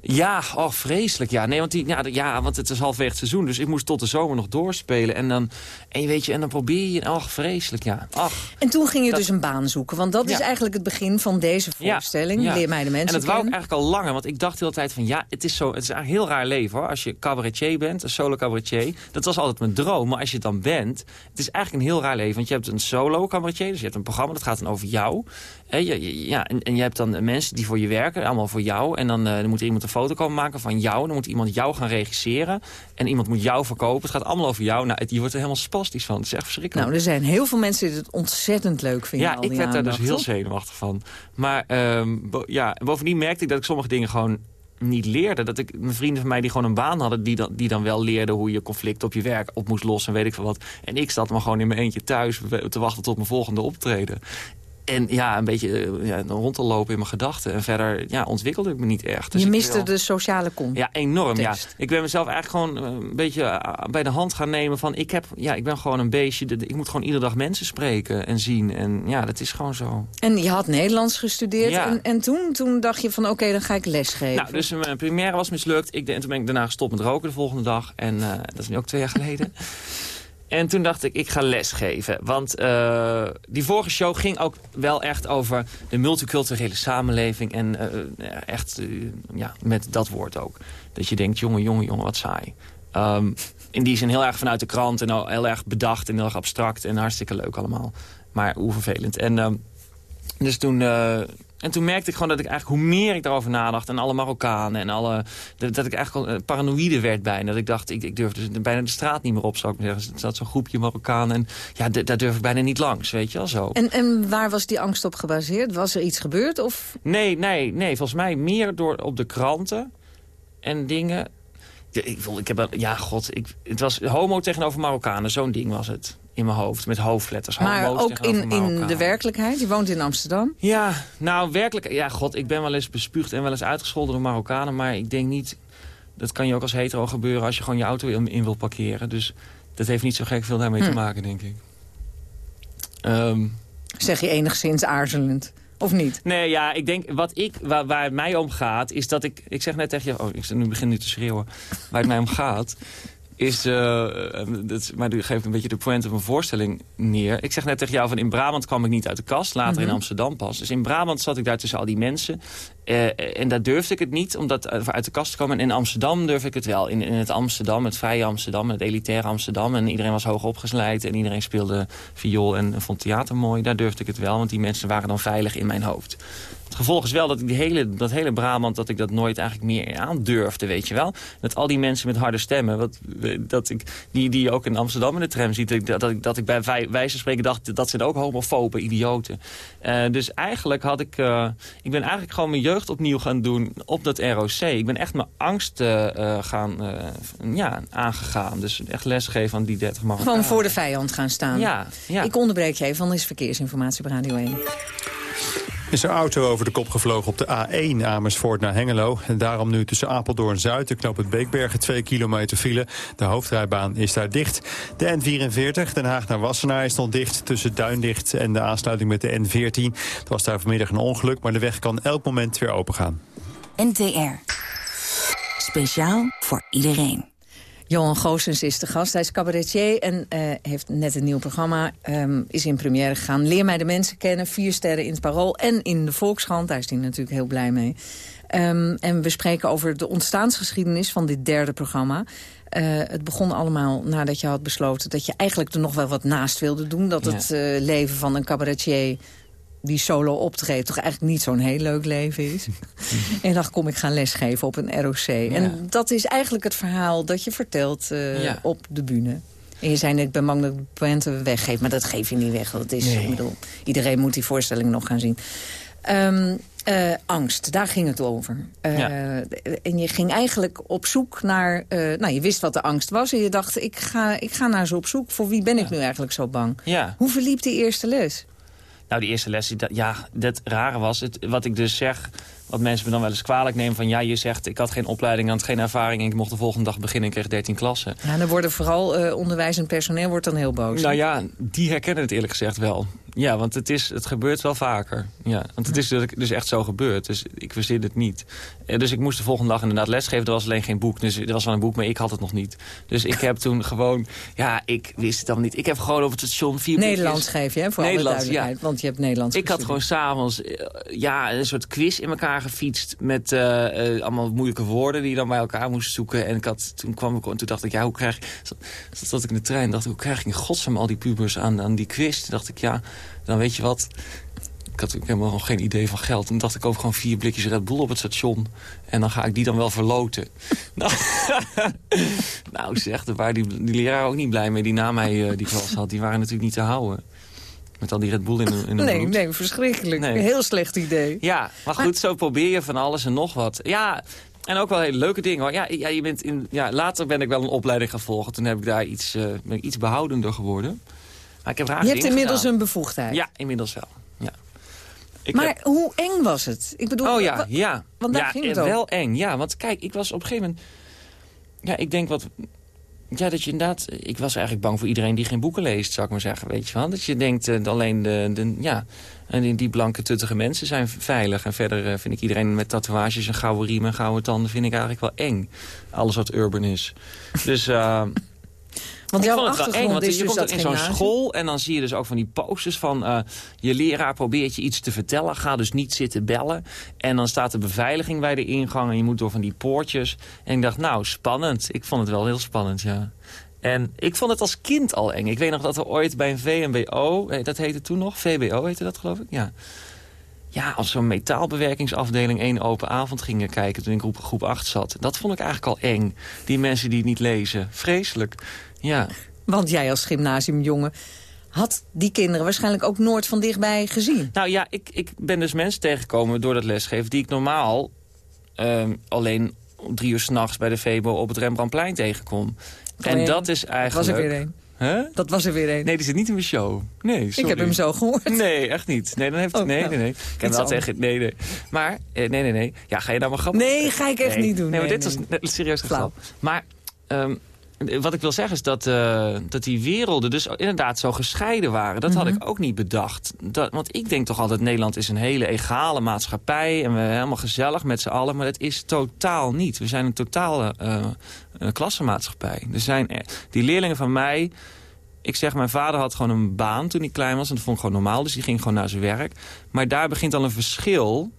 Ja, oh, vreselijk. Ja, nee, want, die, ja, ja, want het is halfweg het seizoen. Dus ik moest tot de zomer nog doorspelen. En dan, en je weet je, en dan probeer je... Oh, vreselijk, ja. Ach. En toen ging je Dat- dus een baan zoeken. Want dat is eigenlijk het begin van deze voorstelling. Ja, ja. Leer mij de mensen En dat wou ik kennen. eigenlijk al langer. Want ik dacht de hele tijd van ja, het is, zo, het is eigenlijk een heel raar leven hoor. Als je cabaretier bent, een solo cabaretier. Dat was altijd mijn droom. Maar als je het dan bent, het is eigenlijk een heel raar leven. Want je hebt een solo cabaretier. Dus je hebt een programma dat gaat dan over jou. Je, ja, en, en je hebt dan mensen die voor je werken. Allemaal voor jou. En dan, eh, dan moet er iemand een foto komen maken van jou. Dan moet iemand jou gaan regisseren. En iemand moet jou verkopen. Het gaat allemaal over jou. Nou, het- je wordt er helemaal spastisch van. Het is echt verschrikkelijk. Nou, er zijn heel veel mensen die het ontzettend leuk vinden. Ja, al ik werd daar dus heel toch? zenuwachtig van. Maar ehm, bo- ja, bovendien merkte ik dat ik sommige dingen gewoon niet leerde. Dat ik mijn vrienden van mij die gewoon een baan hadden... die dan, die dan wel leerden hoe je conflict op je werk op moest lossen... en weet ik veel wat. En ik zat maar gewoon in mijn eentje thuis... te wachten tot mijn volgende optreden. En ja, een beetje eh, ja, rond te lopen in mijn gedachten. En verder ja, ontwikkelde ik me niet echt. Dus je miste wil- de sociale kom. ja, enorm. Ja. Ik ben mezelf eigenlijk gewoon eh, een beetje eh, bij de hand gaan nemen van... Ik, heb, ja, ik ben gewoon een beestje. Ik moet gewoon iedere dag mensen spreken en zien. En ja, dat is gewoon zo. En je had Nederlands gestudeerd. Ja. En, en toen, toen dacht je van oké, dan ga ik lesgeven. Nou, dus mijn première was mislukt. Ik, en toen ben ik daarna gestopt met roken de volgende dag. En dat is nu ook twee jaar geleden. En toen dacht ik, ik ga lesgeven. Want eh, die vorige show ging ook wel echt over de multiculturele samenleving. En eh, echt, eh, ja, met dat woord ook. Dat je denkt, jongen, jongen, jongen, wat saai. Ehm, in die zin heel erg vanuit de krant en heel erg bedacht en heel erg abstract. En hartstikke leuk allemaal. Maar hoe vervelend. En ehm, dus toen... en toen merkte ik gewoon dat ik eigenlijk, hoe meer ik daarover nadacht... en alle Marokkanen en alle... dat, dat ik eigenlijk eh, paranoïde werd bijna. Dat ik dacht, ik, ik durfde dus bijna de straat niet meer op, zou ik maar zeggen. Er zat zo'n groepje Marokkanen en ja, daar durf ik bijna niet langs, weet je wel zo. En, en waar was die angst op gebaseerd? Was er iets gebeurd? Of Nee, nee, nee. Volgens mij meer door op de kranten en dingen. Ja, ik, ik heb, ja, god, ik, het was homo tegenover Marokkanen. Zo'n ding was het in mijn hoofd, met hoofdletters. maar ook in, in de werkelijkheid? Je woont in Amsterdam. Ja, nou werkelijk, ja god, ik ben wel eens bespuugd en wel eens uitgescholden door Marokkanen. Maar ik denk niet, dat kan je ook als hetero gebeuren als je gewoon je auto in, in wil parkeren. Dus dat heeft niet zo gek veel daarmee te Hm. maken, denk ik. Ehm, Zeg je enigszins aarzelend. Of niet? Nee, ja, ik denk, wat ik, waar, waar het mij om gaat, is dat ik... Ik zeg net tegen je, oh, ik nu begin nu te schreeuwen. Waar het mij om gaat, is... eh, dat, maar nu geeft een beetje de point op mijn voorstelling neer. Ik zeg net tegen jou, van in Brabant kwam ik niet uit de kast. Later in Mhm. Amsterdam pas. Dus in Brabant zat ik daar tussen al die mensen. Eh, en daar durfde ik het niet, om dat eh, uit de kast te komen. En in Amsterdam durf ik het wel. In, in het Amsterdam, het vrije Amsterdam, het elitaire Amsterdam. En iedereen was hoog opgesleid. En iedereen speelde viool en vond theater mooi. Daar durfde ik het wel, want die mensen waren dan veilig in mijn hoofd. Het gevolg is wel dat ik die hele, dat hele Brabant, dat ik dat nooit eigenlijk meer aandurfde, weet je wel. Dat al die mensen met harde stemmen, wat, dat ik, die, die je ook in Amsterdam in de tram ziet, dat, ik- dat, ik, dat ik bij wij- wijze van spreken dacht, dat zijn ook homofobe idioten. Eh, dus eigenlijk had ik, eh, ik ben eigenlijk gewoon mijn jeugd opnieuw gaan doen op dat ROC. Ik ben echt mijn angst eh, gaan, ja, aangegaan. Dus echt lesgeven aan die 30 Marokkanen. Gewoon voor de vijand gaan staan. Ja, ja. Ik onderbreek je even, want er is verkeersinformatie op Radio 1. Is een auto over de kop gevlogen op de A1 Amersfoort naar Hengelo. En daarom nu tussen Apeldoorn-Zuid en Knoop het Beekbergen 2 kilometer file. De hoofdrijbaan is daar dicht. De N44 Den Haag naar Wassenaar is nog dicht tussen Duindicht en de aansluiting met de N14. Er was daar vanmiddag een ongeluk, maar de weg kan elk moment weer opengaan. NTR. Speciaal voor iedereen. Johan Goossens is de gast. Hij is cabaretier en uh, heeft net een nieuw programma. Um, is in première gegaan. Leer mij de mensen kennen. Vier sterren in het Parool en in de Volkskrant. Daar is hij natuurlijk heel blij mee. Um, en we spreken over de ontstaansgeschiedenis van dit derde programma. Uh, het begon allemaal nadat je had besloten dat je eigenlijk er nog wel wat naast wilde doen. Dat het uh, leven van een cabaretier die solo optreedt toch eigenlijk niet zo'n heel leuk leven is. en dan kom ik gaan lesgeven op een ROC. Ja. En dat is eigenlijk het verhaal dat je vertelt uh, ja. op de bühne. En je zei net, ik ben bang dat ik poënten weggeef. Maar dat geef je niet weg. Dat is, nee. ik bedoel, iedereen moet die voorstelling nog gaan zien. Um, uh, angst, daar ging het over. Uh, ja. En je ging eigenlijk op zoek naar... Uh, nou, je wist wat de angst was en je dacht... ik ga, ik ga naar ze op zoek. Voor wie ben ja. ik nu eigenlijk zo bang? Ja. Hoe verliep die eerste les? Nou, die eerste les, ja, dat rare was... Het, wat ik dus zeg, wat mensen me dan wel eens kwalijk nemen... van ja, je zegt, ik had geen opleiding, had geen ervaring... en ik mocht de volgende dag beginnen en kreeg 13 klassen. Ja, dan worden vooral uh, onderwijs en personeel wordt dan heel boos. Nou ja, die herkennen het eerlijk gezegd wel. Ja, want het, is, het gebeurt wel vaker. Ja, want het is dus echt zo gebeurd. Dus ik verzin het niet. Dus ik moest de volgende dag inderdaad lesgeven. Er was alleen geen boek. Dus er was wel een boek, maar ik had het nog niet. Dus ik heb toen gewoon... Ja, ik wist het dan niet. Ik heb gewoon op het station vier Nederlands geef je, hè? Voor Nederlands, ja. Want je hebt Nederlands Ik had gewoon s'avonds ja, een soort quiz in elkaar gefietst. Met uh, uh, allemaal moeilijke woorden die je dan bij elkaar moest zoeken. En ik had, toen kwam ik en toen dacht ik, ja, hoe krijg ik... Zat ik in de trein dacht ik, hoe krijg ik in godsnaam al die pubers aan, aan die quiz? Toen dacht ik, ja dan weet je wat... Ik had helemaal nog geen idee van geld. En dacht ik ook gewoon vier blikjes Red Bull op het station. En dan ga ik die dan wel verloten. nou, nou zeg, daar waren die, die leraar ook niet blij mee. Die na mij uh, die klas had, die waren natuurlijk niet te houden. Met al die Red Bull in de, in de Nee, nee, verschrikkelijk. Nee. Heel slecht idee. Ja, maar goed, maar... zo probeer je van alles en nog wat. Ja, en ook wel hele leuke dingen. Ja, ja, je bent in, ja, later ben ik wel een opleiding gaan volgen. Toen heb ik daar iets, uh, ben ik iets behoudender geworden. Maar ik heb je hebt inmiddels gedaan. een bevoegdheid. Ja, inmiddels wel. Ja. Ik maar heb... hoe eng was het? Ik bedoel, oh ja, ja. Want daar ja, ging het wel eng. Ja, want kijk, ik was op een gegeven moment... Ja, ik denk wat... Ja, dat je inderdaad... Ik was eigenlijk bang voor iedereen die geen boeken leest, zou ik maar zeggen. Weet je wel? Dat je denkt, uh, alleen de, de... Ja, en die, die blanke, tuttige mensen zijn veilig. En verder uh, vind ik iedereen met tatoeages en gouden riemen en gouden tanden... vind ik eigenlijk wel eng. Alles wat urban is. dus... Uh, Want ik jouw vond het wel eng, want is je dus komt in zo'n school en dan zie je dus ook van die posters van... Uh, je leraar probeert je iets te vertellen, ga dus niet zitten bellen. En dan staat de beveiliging bij de ingang en je moet door van die poortjes. En ik dacht, nou, spannend. Ik vond het wel heel spannend, ja. En ik vond het als kind al eng. Ik weet nog dat we ooit bij een VMBO, dat heette toen nog, VBO heette dat geloof ik, ja... Ja, als zo'n metaalbewerkingsafdeling één open avond gingen kijken... toen ik groep, groep 8 zat. Dat vond ik eigenlijk al eng. Die mensen die het niet lezen. Vreselijk. Ja. Want jij als gymnasiumjongen had die kinderen waarschijnlijk ook nooit van dichtbij gezien. Nou ja, ik, ik ben dus mensen tegengekomen door dat lesgeven... die ik normaal um, alleen om drie uur s'nachts bij de VBO op het Rembrandtplein tegenkom. En dat is eigenlijk... Was er weer een. Huh? Dat was er weer een. Nee, die zit niet in mijn show. Nee, sorry. Ik heb hem zo gehoord. Nee, echt niet. Nee, dan heeft Oh, nee, nou, nee, nee. Ik heb wel tegen... Nee, nee. Maar, eh, nee, nee, nee. Ja, ga je nou maar grappig... Nee, ga ik echt nee. niet doen. Nee, maar Nee, dit nee, was net serieus Flauw. geval. Maar, um, wat ik wil zeggen is dat, uh, dat die werelden dus inderdaad zo gescheiden waren. Dat Mhm. had ik ook niet bedacht. Dat, want ik denk toch altijd, Nederland is een hele egale maatschappij... en we zijn helemaal gezellig met z'n allen, maar dat is totaal niet. We zijn een totale uh, uh, klassenmaatschappij. Er zijn, eh, die leerlingen van mij... Ik zeg, mijn vader had gewoon een baan toen hij klein was. En dat vond ik gewoon normaal, dus die ging gewoon naar zijn werk. Maar daar begint al een verschil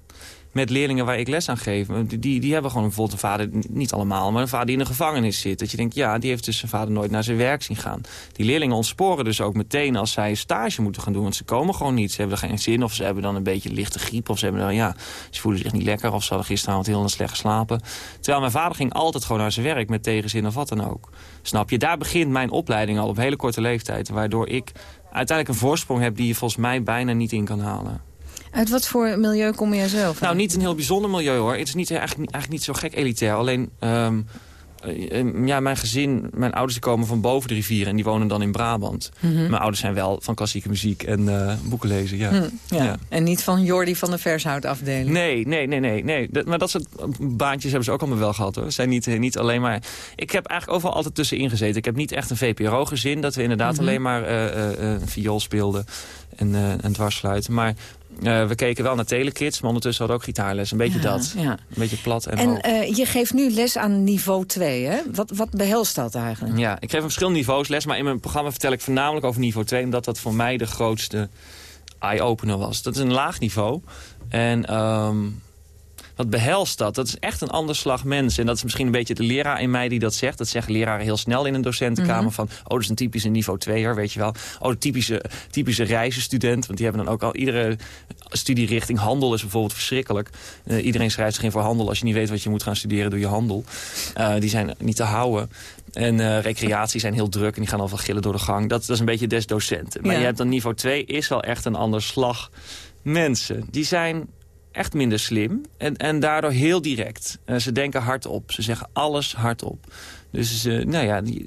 met leerlingen waar ik les aan geef. Die, die hebben gewoon bijvoorbeeld een vader, niet allemaal... maar een vader die in de gevangenis zit. Dat je denkt, ja, die heeft dus zijn vader nooit naar zijn werk zien gaan. Die leerlingen ontsporen dus ook meteen als zij stage moeten gaan doen. Want ze komen gewoon niet. Ze hebben er geen zin of ze hebben dan een beetje lichte griep... of ze, hebben dan, ja, ze voelen zich niet lekker of ze hadden gisteravond heel slecht geslapen. Terwijl mijn vader ging altijd gewoon naar zijn werk met tegenzin of wat dan ook. Snap je? Daar begint mijn opleiding al op hele korte leeftijd... waardoor ik uiteindelijk een voorsprong heb die je volgens mij bijna niet in kan halen. Uit wat voor milieu kom jij zelf? Nou, niet een heel bijzonder milieu hoor. Het is niet, eigenlijk, eigenlijk niet zo gek elitair. Alleen, um, uh, ja, mijn gezin, mijn ouders komen van boven de rivier en die wonen dan in Brabant. Mhm. Mijn ouders zijn wel van klassieke muziek en uh, boeken lezen, ja. Hm, ja. ja. En niet van Jordi van de vershoutafdeling? Nee, nee, nee, nee. nee. Dat, maar dat soort baantjes hebben ze ook allemaal wel gehad hoor. Zijn niet, niet alleen maar... Ik heb eigenlijk overal altijd tussenin gezeten. Ik heb niet echt een VPRO-gezin, dat we inderdaad Mhm. alleen maar uh, viool speelden en, en dwarsfluiten. Maar Eh, we keken wel naar telekids, maar ondertussen hadden we ook gitaarles. Een beetje dat. ja. Een beetje plat en, En eh, je geeft nu les aan niveau 2, hè? Wat, wat behelst dat eigenlijk? Ja, ik geef op verschillende niveaus les, maar in mijn programma vertel ik voornamelijk over niveau 2... omdat dat voor mij de grootste eye-opener was. Dat is een laag niveau. En ehm, wat behelst dat? Dat is echt een ander slag mensen. En dat is misschien een beetje de leraar in mij die dat zegt. Dat zeggen leraren heel snel in een docentenkamer. Mhm. Van, oh, dat is een typische niveau 2er, weet je wel. Oh, de typische, typische reizenstudent. Want die hebben dan ook al iedere studierichting. Handel is bijvoorbeeld verschrikkelijk. Eh, iedereen schrijft zich in voor handel. Als je niet weet wat je moet gaan studeren, doe je handel. Eh, die zijn niet te houden. En eh, recreatie zijn heel druk en die gaan al van gillen door de gang. Dat, dat is een beetje des docenten. Maar Ja. je hebt dan niveau 2 is wel echt een ander slag mensen. Die zijn echt minder slim en, en daardoor heel direct. Eh, ze denken hardop. Ze zeggen alles hardop. Dus ze, nou ja, die,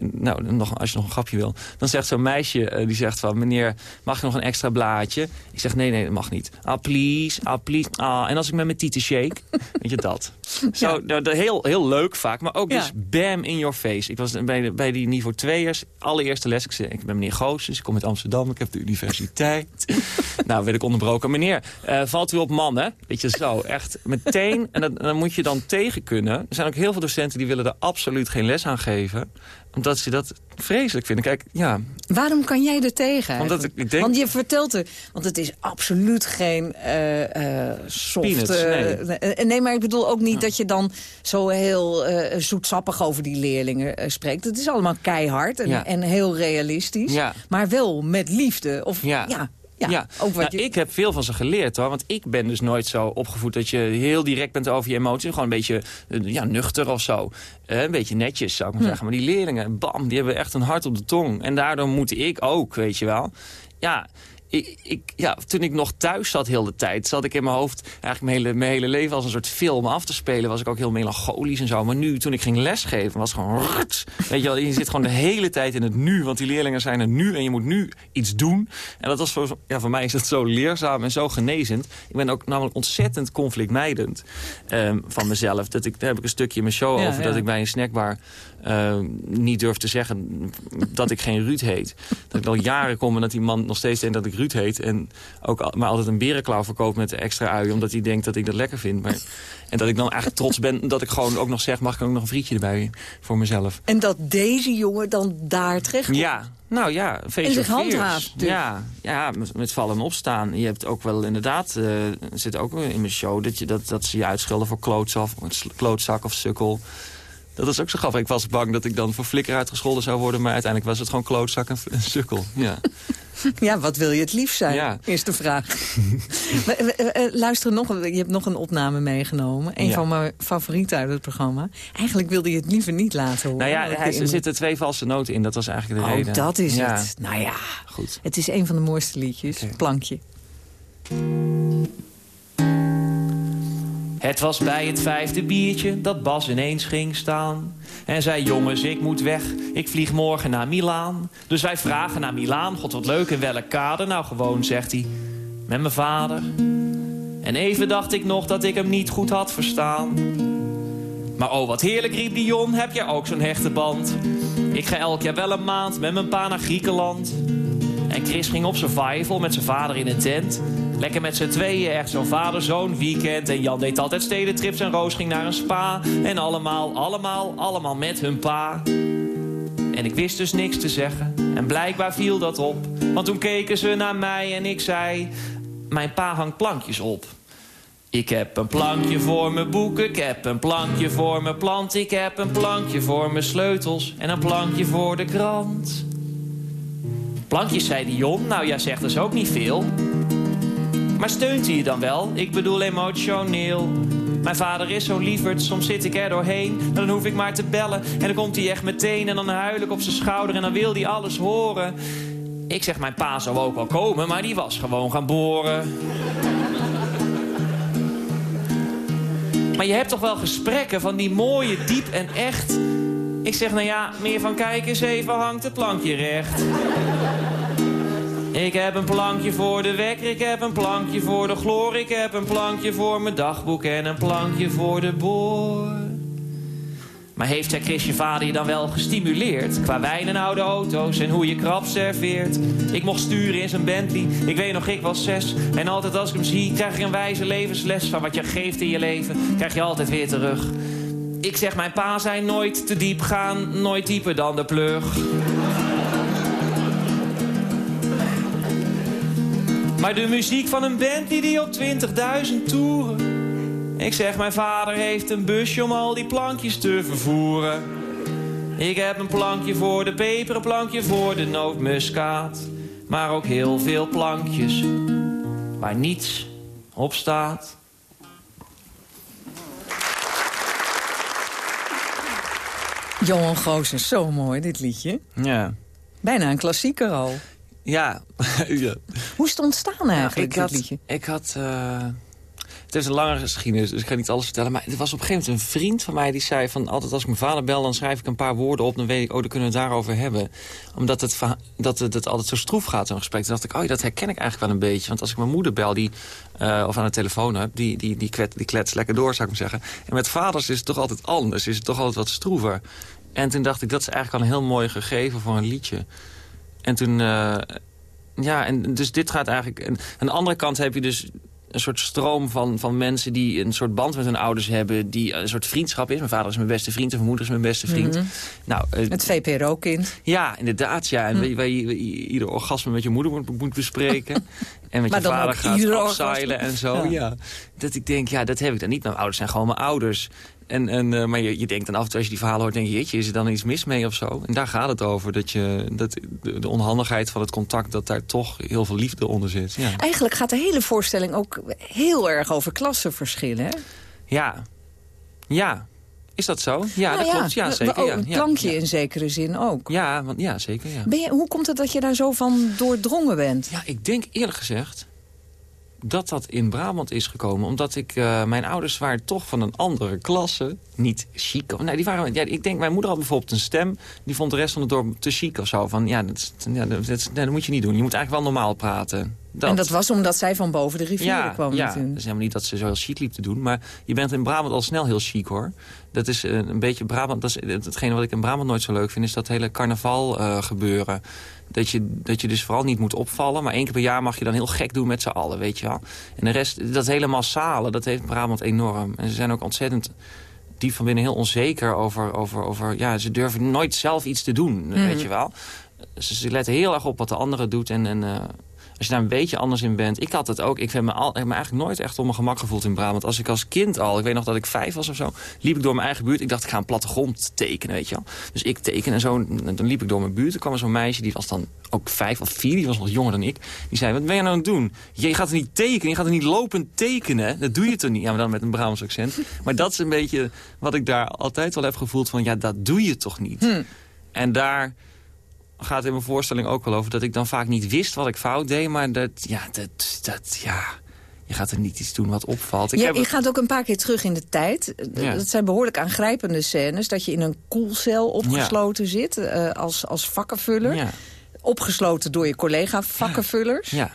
nou, nog, als je nog een grapje wil. Dan zegt zo'n meisje, eh, die zegt van... meneer, mag ik nog een extra blaadje? Ik zeg, nee, nee, dat mag niet. Ah, please, ah, please. Ah, en als ik met mijn tieten shake? Weet je dat? Zo, nou, heel, heel leuk vaak, maar ook Ja. dus bam in your face. Ik was bij, de- bij die niveau 2'ers, allereerste les. Ik, zei, ik ben meneer Goossens, ik kom uit Amsterdam, ik heb de universiteit. nou, werd ik onderbroken. Meneer, eh, valt u op mannen? Weet je, zo, echt meteen. En dan moet je dan tegen kunnen. Er zijn ook heel veel docenten die willen er absoluut geen les aan geven. Omdat ze dat vreselijk vinden. Kijk, ja, Waarom kan jij er tegen Omdat ik- ik denk- Want je vertelt er... Want het is absoluut geen eh, eh, soft... Peanuts, eh, nee. nee, maar ik bedoel ook niet dat je dan zo heel eh, zoetsappig over die leerlingen spreekt. Het is allemaal keihard en, Ja. en heel realistisch. Ja. Maar wel met liefde. Of, ja. Ja. Ja, ook wat Nou, je... Ik heb veel van ze geleerd hoor. Want ik ben dus nooit zo opgevoed dat je heel direct bent over je emoties. Gewoon een beetje eh, ja, nuchter of zo. Eh, een beetje netjes zou ik maar Hm. zeggen. Maar die leerlingen, bam, die hebben echt een hart op de tong. En daardoor moet ik ook, weet je wel. Ja, ik, ik, ja, toen ik nog thuis zat heel de tijd, zat ik in mijn hoofd eigenlijk mijn hele, mijn hele leven als een soort film af te spelen. Was ik ook heel melancholisch en zo. Maar nu, toen ik ging lesgeven, was het gewoon... rrrt. Weet je wel, je zit gewoon de hele tijd in het nu. Want die leerlingen zijn er nu en je moet nu iets doen. En dat was voor, ja, voor mij is dat zo leerzaam en zo genezend. Ik ben ook namelijk ontzettend conflictmijdend ehm, van mezelf. Dat ik, daar heb ik een stukje in mijn show Ja, over. ja. Dat ik bij een snackbar ehm, niet durf te zeggen dat ik geen Ruud heet. Dat ik al jaren kom en dat die man nog steeds denkt dat ik Ruud heet. En ook al- maar altijd een berenklauw verkoopt met extra ui. Omdat hij denkt dat ik dat lekker vind. Maar, en dat ik dan eigenlijk trots ben dat ik gewoon ook nog zeg... mag ik ook nog een frietje erbij voor mezelf. En dat deze jongen dan daar terecht komt. Ja, nou ja, face En zich handhaaft dus. Ja, ja met, met vallen en opstaan. Je hebt ook wel inderdaad, er zit ook in mijn show... dat, je, dat, dat ze je uitschelden voor klootzak, klootzak of sukkel. Dat is ook zo grappig. Ik was bang dat ik dan voor flikker uitgescholden zou worden... maar uiteindelijk was het gewoon klootzak en, en sukkel. Ja. Ja, wat wil je het liefst zijn? Ja. Eerste vraag. We- we- eh, luister, nog, je hebt nog een opname meegenomen. Een Ja. van mijn favorieten uit het programma. Eigenlijk wilde je het liever niet laten horen. Nou ja, de- er zitten twee valse noten in. Dat was eigenlijk de Oh, reden. dat is ja. het. Nou ja, Goed. het is een van de mooiste liedjes. Plankje. Het was bij het vijfde biertje dat Bas ineens ging staan. En zei, jongens, ik moet weg, ik vlieg morgen naar Milaan. Dus wij vragen naar Milaan, god wat leuk, in welk kader? Nou gewoon, zegt hij, met mijn vader. En even dacht ik nog dat ik hem niet goed had verstaan. Maar oh, wat heerlijk, riep Dion, heb jij ook zo'n hechte band? Ik ga elk jaar wel een maand met mijn pa naar Griekenland. En Chris ging op survival met zijn vader in een tent. Lekker met z'n tweeën, echt zo'n vader-zoon weekend. En Jan deed altijd stedentrips en Roos ging naar een spa. En allemaal, allemaal, allemaal met hun pa. En ik wist dus niks te zeggen. En blijkbaar viel dat op. Want toen keken ze naar mij en ik zei... Mijn pa hangt plankjes op. Ik heb een plankje voor mijn boeken, ik heb een plankje voor mijn plant... ik heb een plankje voor mijn sleutels en een plankje voor de krant. Plankjes, zei de Jon. Nou ja, zegt dus ook niet veel. Maar steunt hij je dan wel? Ik bedoel emotioneel. Mijn vader is zo lieverd, soms zit ik er doorheen. En dan hoef ik maar te bellen en dan komt hij echt meteen. En dan huil ik op zijn schouder en dan wil hij alles horen. Ik zeg, mijn pa zou ook wel komen, maar die was gewoon gaan boren. Maar je hebt toch wel gesprekken van die mooie, diep en echt... Ik zeg, nou ja, meer van kijk eens even, hangt het plankje recht. Ik heb een plankje voor de wekker, ik heb een plankje voor de chloor... ik heb een plankje voor mijn dagboek en een plankje voor de boor. Maar heeft jij Chris je vader je dan wel gestimuleerd? Qua wijn en oude auto's en hoe je krap serveert. Ik mocht sturen in zijn Bentley, ik weet nog ik was zes. En altijd als ik hem zie, krijg ik een wijze levensles. Van wat je geeft in je leven, krijg je altijd weer terug. Ik zeg mijn pa zei nooit te diep gaan, nooit dieper dan de plug. Maar de muziek van een band die die op 20.000 toeren. Ik zeg, mijn vader heeft een busje om al die plankjes te vervoeren. Ik heb een plankje voor de peper, een plankje voor de nootmuskaat. Maar ook heel veel plankjes waar niets op staat. Johan Goosen, zo mooi dit liedje. Ja. Bijna een klassieker al. Ja. ja. Hoe is het ontstaan eigenlijk, ik dit had, liedje? Ik had... uh, het is een lange geschiedenis, dus ik ga niet alles vertellen. Maar er was op een gegeven moment een vriend van mij die zei... van altijd als ik mijn vader bel, dan schrijf ik een paar woorden op... dan weet ik, oh, dan kunnen we het daarover hebben. Omdat het, dat het, het altijd zo stroef gaat, zo'n gesprek. Toen dacht ik, oh, dat herken ik eigenlijk wel een beetje. Want als ik mijn moeder bel, die, uh, of aan de telefoon heb... die, die, die, kwet, die klets lekker door, zou ik maar zeggen. En met vaders is het toch altijd anders. Is het toch altijd wat stroever. En toen dacht ik, dat is eigenlijk al een heel mooi gegeven voor een liedje. En toen... Uh, ja, en dus dit gaat eigenlijk... En aan de andere kant heb je dus een soort stroom van, van mensen die een soort band met hun ouders hebben... die een soort vriendschap is. Mijn vader is mijn beste vriend en mijn moeder is mijn beste vriend. Mm -hmm. nou, uh, het VPRO-kind. Ja, inderdaad. Ja. En hm. waar je, ieder orgasme met je moeder moet, moet bespreken. en met maar je vader gaat afzeilen en zo. Ja. ja. Dat ik denk, ja, dat heb ik dan niet. Mijn ouders zijn gewoon mijn ouders. En, en, uh, maar je, je denkt dan af en toe als je die verhalen hoort... denk je, jeetje, is er dan iets mis mee of zo? En daar gaat het over. Dat je, dat de, de onhandigheid van het contact... dat daar toch heel veel liefde onder zit. Ja. Eigenlijk gaat de hele voorstelling ook heel erg over klassenverschillen? Ja. Ja. Is dat zo? Ja, nou dat klopt. Ja, zeker. Oh, ja, een plankje in zekere zin ook. Ja, want, ja zeker. Ja. Ben je, hoe komt het dat je daar zo van doordrongen bent? Ja, ik denk eerlijk gezegd dat dat in Brabant is gekomen. Omdat ik, uh, mijn ouders waren toch van een andere klasse. Niet chic. Nee, die waren, ja, ik denk, mijn moeder had bijvoorbeeld een stem. Die vond de rest van het dorp te chic of zo. Van, ja, dat, ja, dat, dat, dat moet je niet doen. Je moet eigenlijk wel normaal praten. Dat. En dat was omdat zij van boven de rivier ja, kwam ja, natuurlijk. dat is helemaal niet dat ze zo heel chic liep te doen. Maar je bent in Brabant al snel heel chic, hoor. Dat is uh, een beetje Brabant... Dat is, hetgene wat ik in Brabant nooit zo leuk vind... is dat hele carnaval uh, gebeuren. Dat je, dat je dus vooral niet moet opvallen. Maar één keer per jaar mag je dan heel gek doen met z'n allen, weet je wel. En de rest, dat hele massale, dat heeft Brabant enorm. En ze zijn ook ontzettend diep van binnen heel onzeker over... over, over ja, ze durven nooit zelf iets te doen, mm. weet je wel. Ze, ze, letten heel erg op wat de andere doet en... en uh, als je daar een beetje anders in bent. Ik had het ook. Ik heb me, al, heb me eigenlijk nooit echt op mijn gemak gevoeld in Brabant. Als ik als kind al, ik weet nog dat ik vijf was of zo... liep ik door mijn eigen buurt. Ik dacht, ik ga een plattegrond tekenen, weet je wel. Dus ik teken en zo. Dan liep ik door mijn buurt. Er kwam zo'n meisje, die was dan ook vijf of vier. Die was nog jonger dan ik. Die zei, wat ben je nou aan het doen? Je gaat er niet tekenen. Je gaat er niet lopend tekenen. Dat doe je toch niet? Ja, maar dan met een Brabants accent. Maar dat is een beetje wat ik daar altijd wel heb gevoeld. Van, ja, dat doe je toch niet? Hm. En daar gaat in mijn voorstelling ook wel over... dat ik dan vaak niet wist wat ik fout deed. Maar dat, ja, dat, dat, ja... Je gaat er niet iets doen wat opvalt. Ik ja, heb... Je gaat ook een paar keer terug in de tijd. Ja. Dat zijn behoorlijk aangrijpende scènes. Dat je in een koelcel opgesloten ja. zit uh, als, als vakkenvuller. Ja. Opgesloten door je collega vakkenvullers. Ja.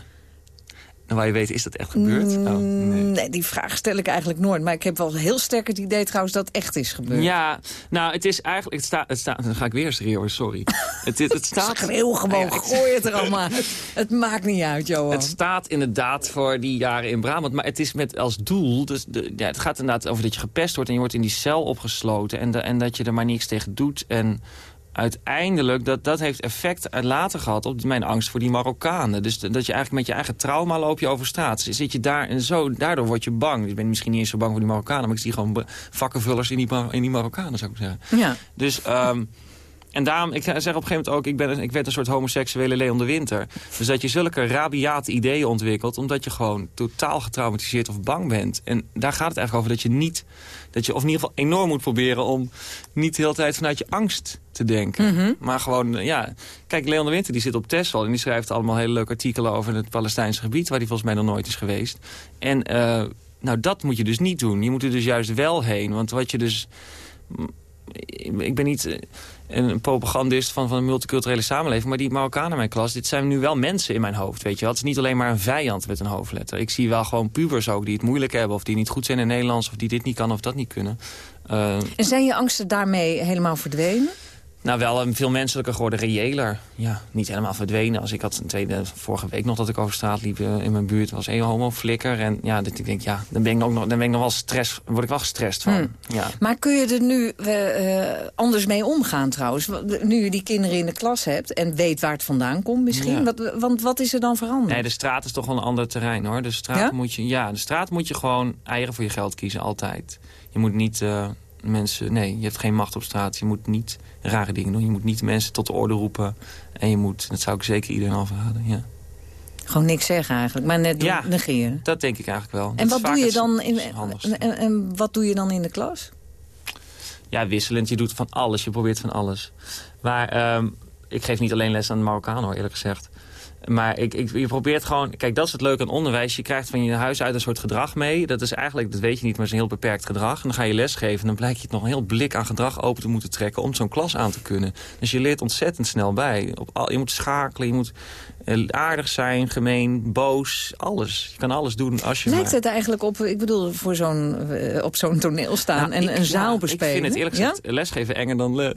En waar je weet, is dat echt gebeurd? Mm, oh, nee. nee. die vraag stel ik eigenlijk nooit. Maar ik heb wel heel sterk het idee trouwens dat echt is gebeurd. Ja, nou, het is eigenlijk... Het staat, het staat, dan ga ik weer schreeuwen, sorry. het, het, het staat... Schreeuw gewoon, ja, gooi het er allemaal uit. Het maakt niet uit, Johan. Het staat inderdaad voor die jaren in Brabant. Maar het is met als doel... Dus de, ja, het gaat inderdaad over dat je gepest wordt... en je wordt in die cel opgesloten... en, de, en dat je er maar niks tegen doet... en uiteindelijk, dat, dat heeft effect later gehad op mijn angst voor die Marokkanen. Dus dat je eigenlijk met je eigen trauma loop je over straat. Zit je daar en zo, daardoor word je bang. Ik ben misschien niet eens zo bang voor die Marokkanen, maar ik zie gewoon vakkenvullers in die, in die Marokkanen, zou ik zeggen. Ja. Dus... Um, en daarom, ik zeg op een gegeven moment ook, ik, ben, ik werd een soort homoseksuele Leon de Winter. Dus dat je zulke rabiate ideeën ontwikkelt, omdat je gewoon totaal getraumatiseerd of bang bent. En daar gaat het eigenlijk over dat je niet, dat je of in ieder geval enorm moet proberen om niet de hele tijd vanuit je angst te denken. Mm -hmm. Maar gewoon, ja, kijk, Leon de Winter die zit op Texel en die schrijft allemaal hele leuke artikelen over het Palestijnse gebied, waar hij volgens mij nog nooit is geweest. En uh, nou, dat moet je dus niet doen. Je moet er dus juist wel heen, want wat je dus ik ben niet een propagandist van, van een multiculturele samenleving... maar die Marokkanen in mijn klas, dit zijn nu wel mensen in mijn hoofd. Weet je? Het is niet alleen maar een vijand met een hoofdletter. Ik zie wel gewoon pubers ook die het moeilijk hebben... of die niet goed zijn in Nederlands, of die dit niet kan of dat niet kunnen. Uh, en zijn je angsten daarmee helemaal verdwenen? Nou, wel een veel menselijker geworden, reëler. Ja, niet helemaal verdwenen. Als ik had een tweede, vorige week nog dat ik over straat liep uh, in mijn buurt, was een homo-flikker. En ja, dat ik denk, ja, dan ben ik nog, dan ben ik nog wel stress, word ik wel gestrest van. Hmm. Ja. Maar kun je er nu uh, anders mee omgaan trouwens? Nu je die kinderen in de klas hebt en weet waar het vandaan komt misschien. Ja. Wat, want wat is er dan veranderd? Nee, de straat is toch wel een ander terrein hoor. De straat, ja? moet, je, ja, de straat moet je gewoon eieren voor je geld kiezen, altijd. Je moet niet... Uh, mensen... Nee, je hebt geen macht op straat. Je moet niet rare dingen doen. Je moet niet mensen tot de orde roepen. En je moet, dat zou ik zeker iedereen afraden, ja. Gewoon niks zeggen eigenlijk, maar net ja, negeren. dat denk ik eigenlijk wel. En wat doe, je dan in, en, en, wat doe je dan in de klas? Ja, wisselend. Je doet van alles. Je probeert van alles. Maar um, ik geef niet alleen les aan de Marokkanen, hoor, eerlijk gezegd. Maar ik, ik, je probeert gewoon... Kijk, dat is het leuke aan onderwijs. Je krijgt van je huis uit een soort gedrag mee. Dat is eigenlijk, dat weet je niet, maar het is een heel beperkt gedrag. En dan ga je lesgeven en dan blijkt je het nog een heel blik aan gedrag open te moeten trekken... om zo'n klas aan te kunnen. Dus je leert ontzettend snel bij. Op al, je moet schakelen, je moet aardig zijn, gemeen, boos, alles. Je kan alles doen als je Lijkt het eigenlijk op, ik bedoel, voor zo'n, uh, op zo'n toneel staan nou, en een zaal bespelen? Ik vind het eerlijk gezegd lesgeven enger dan...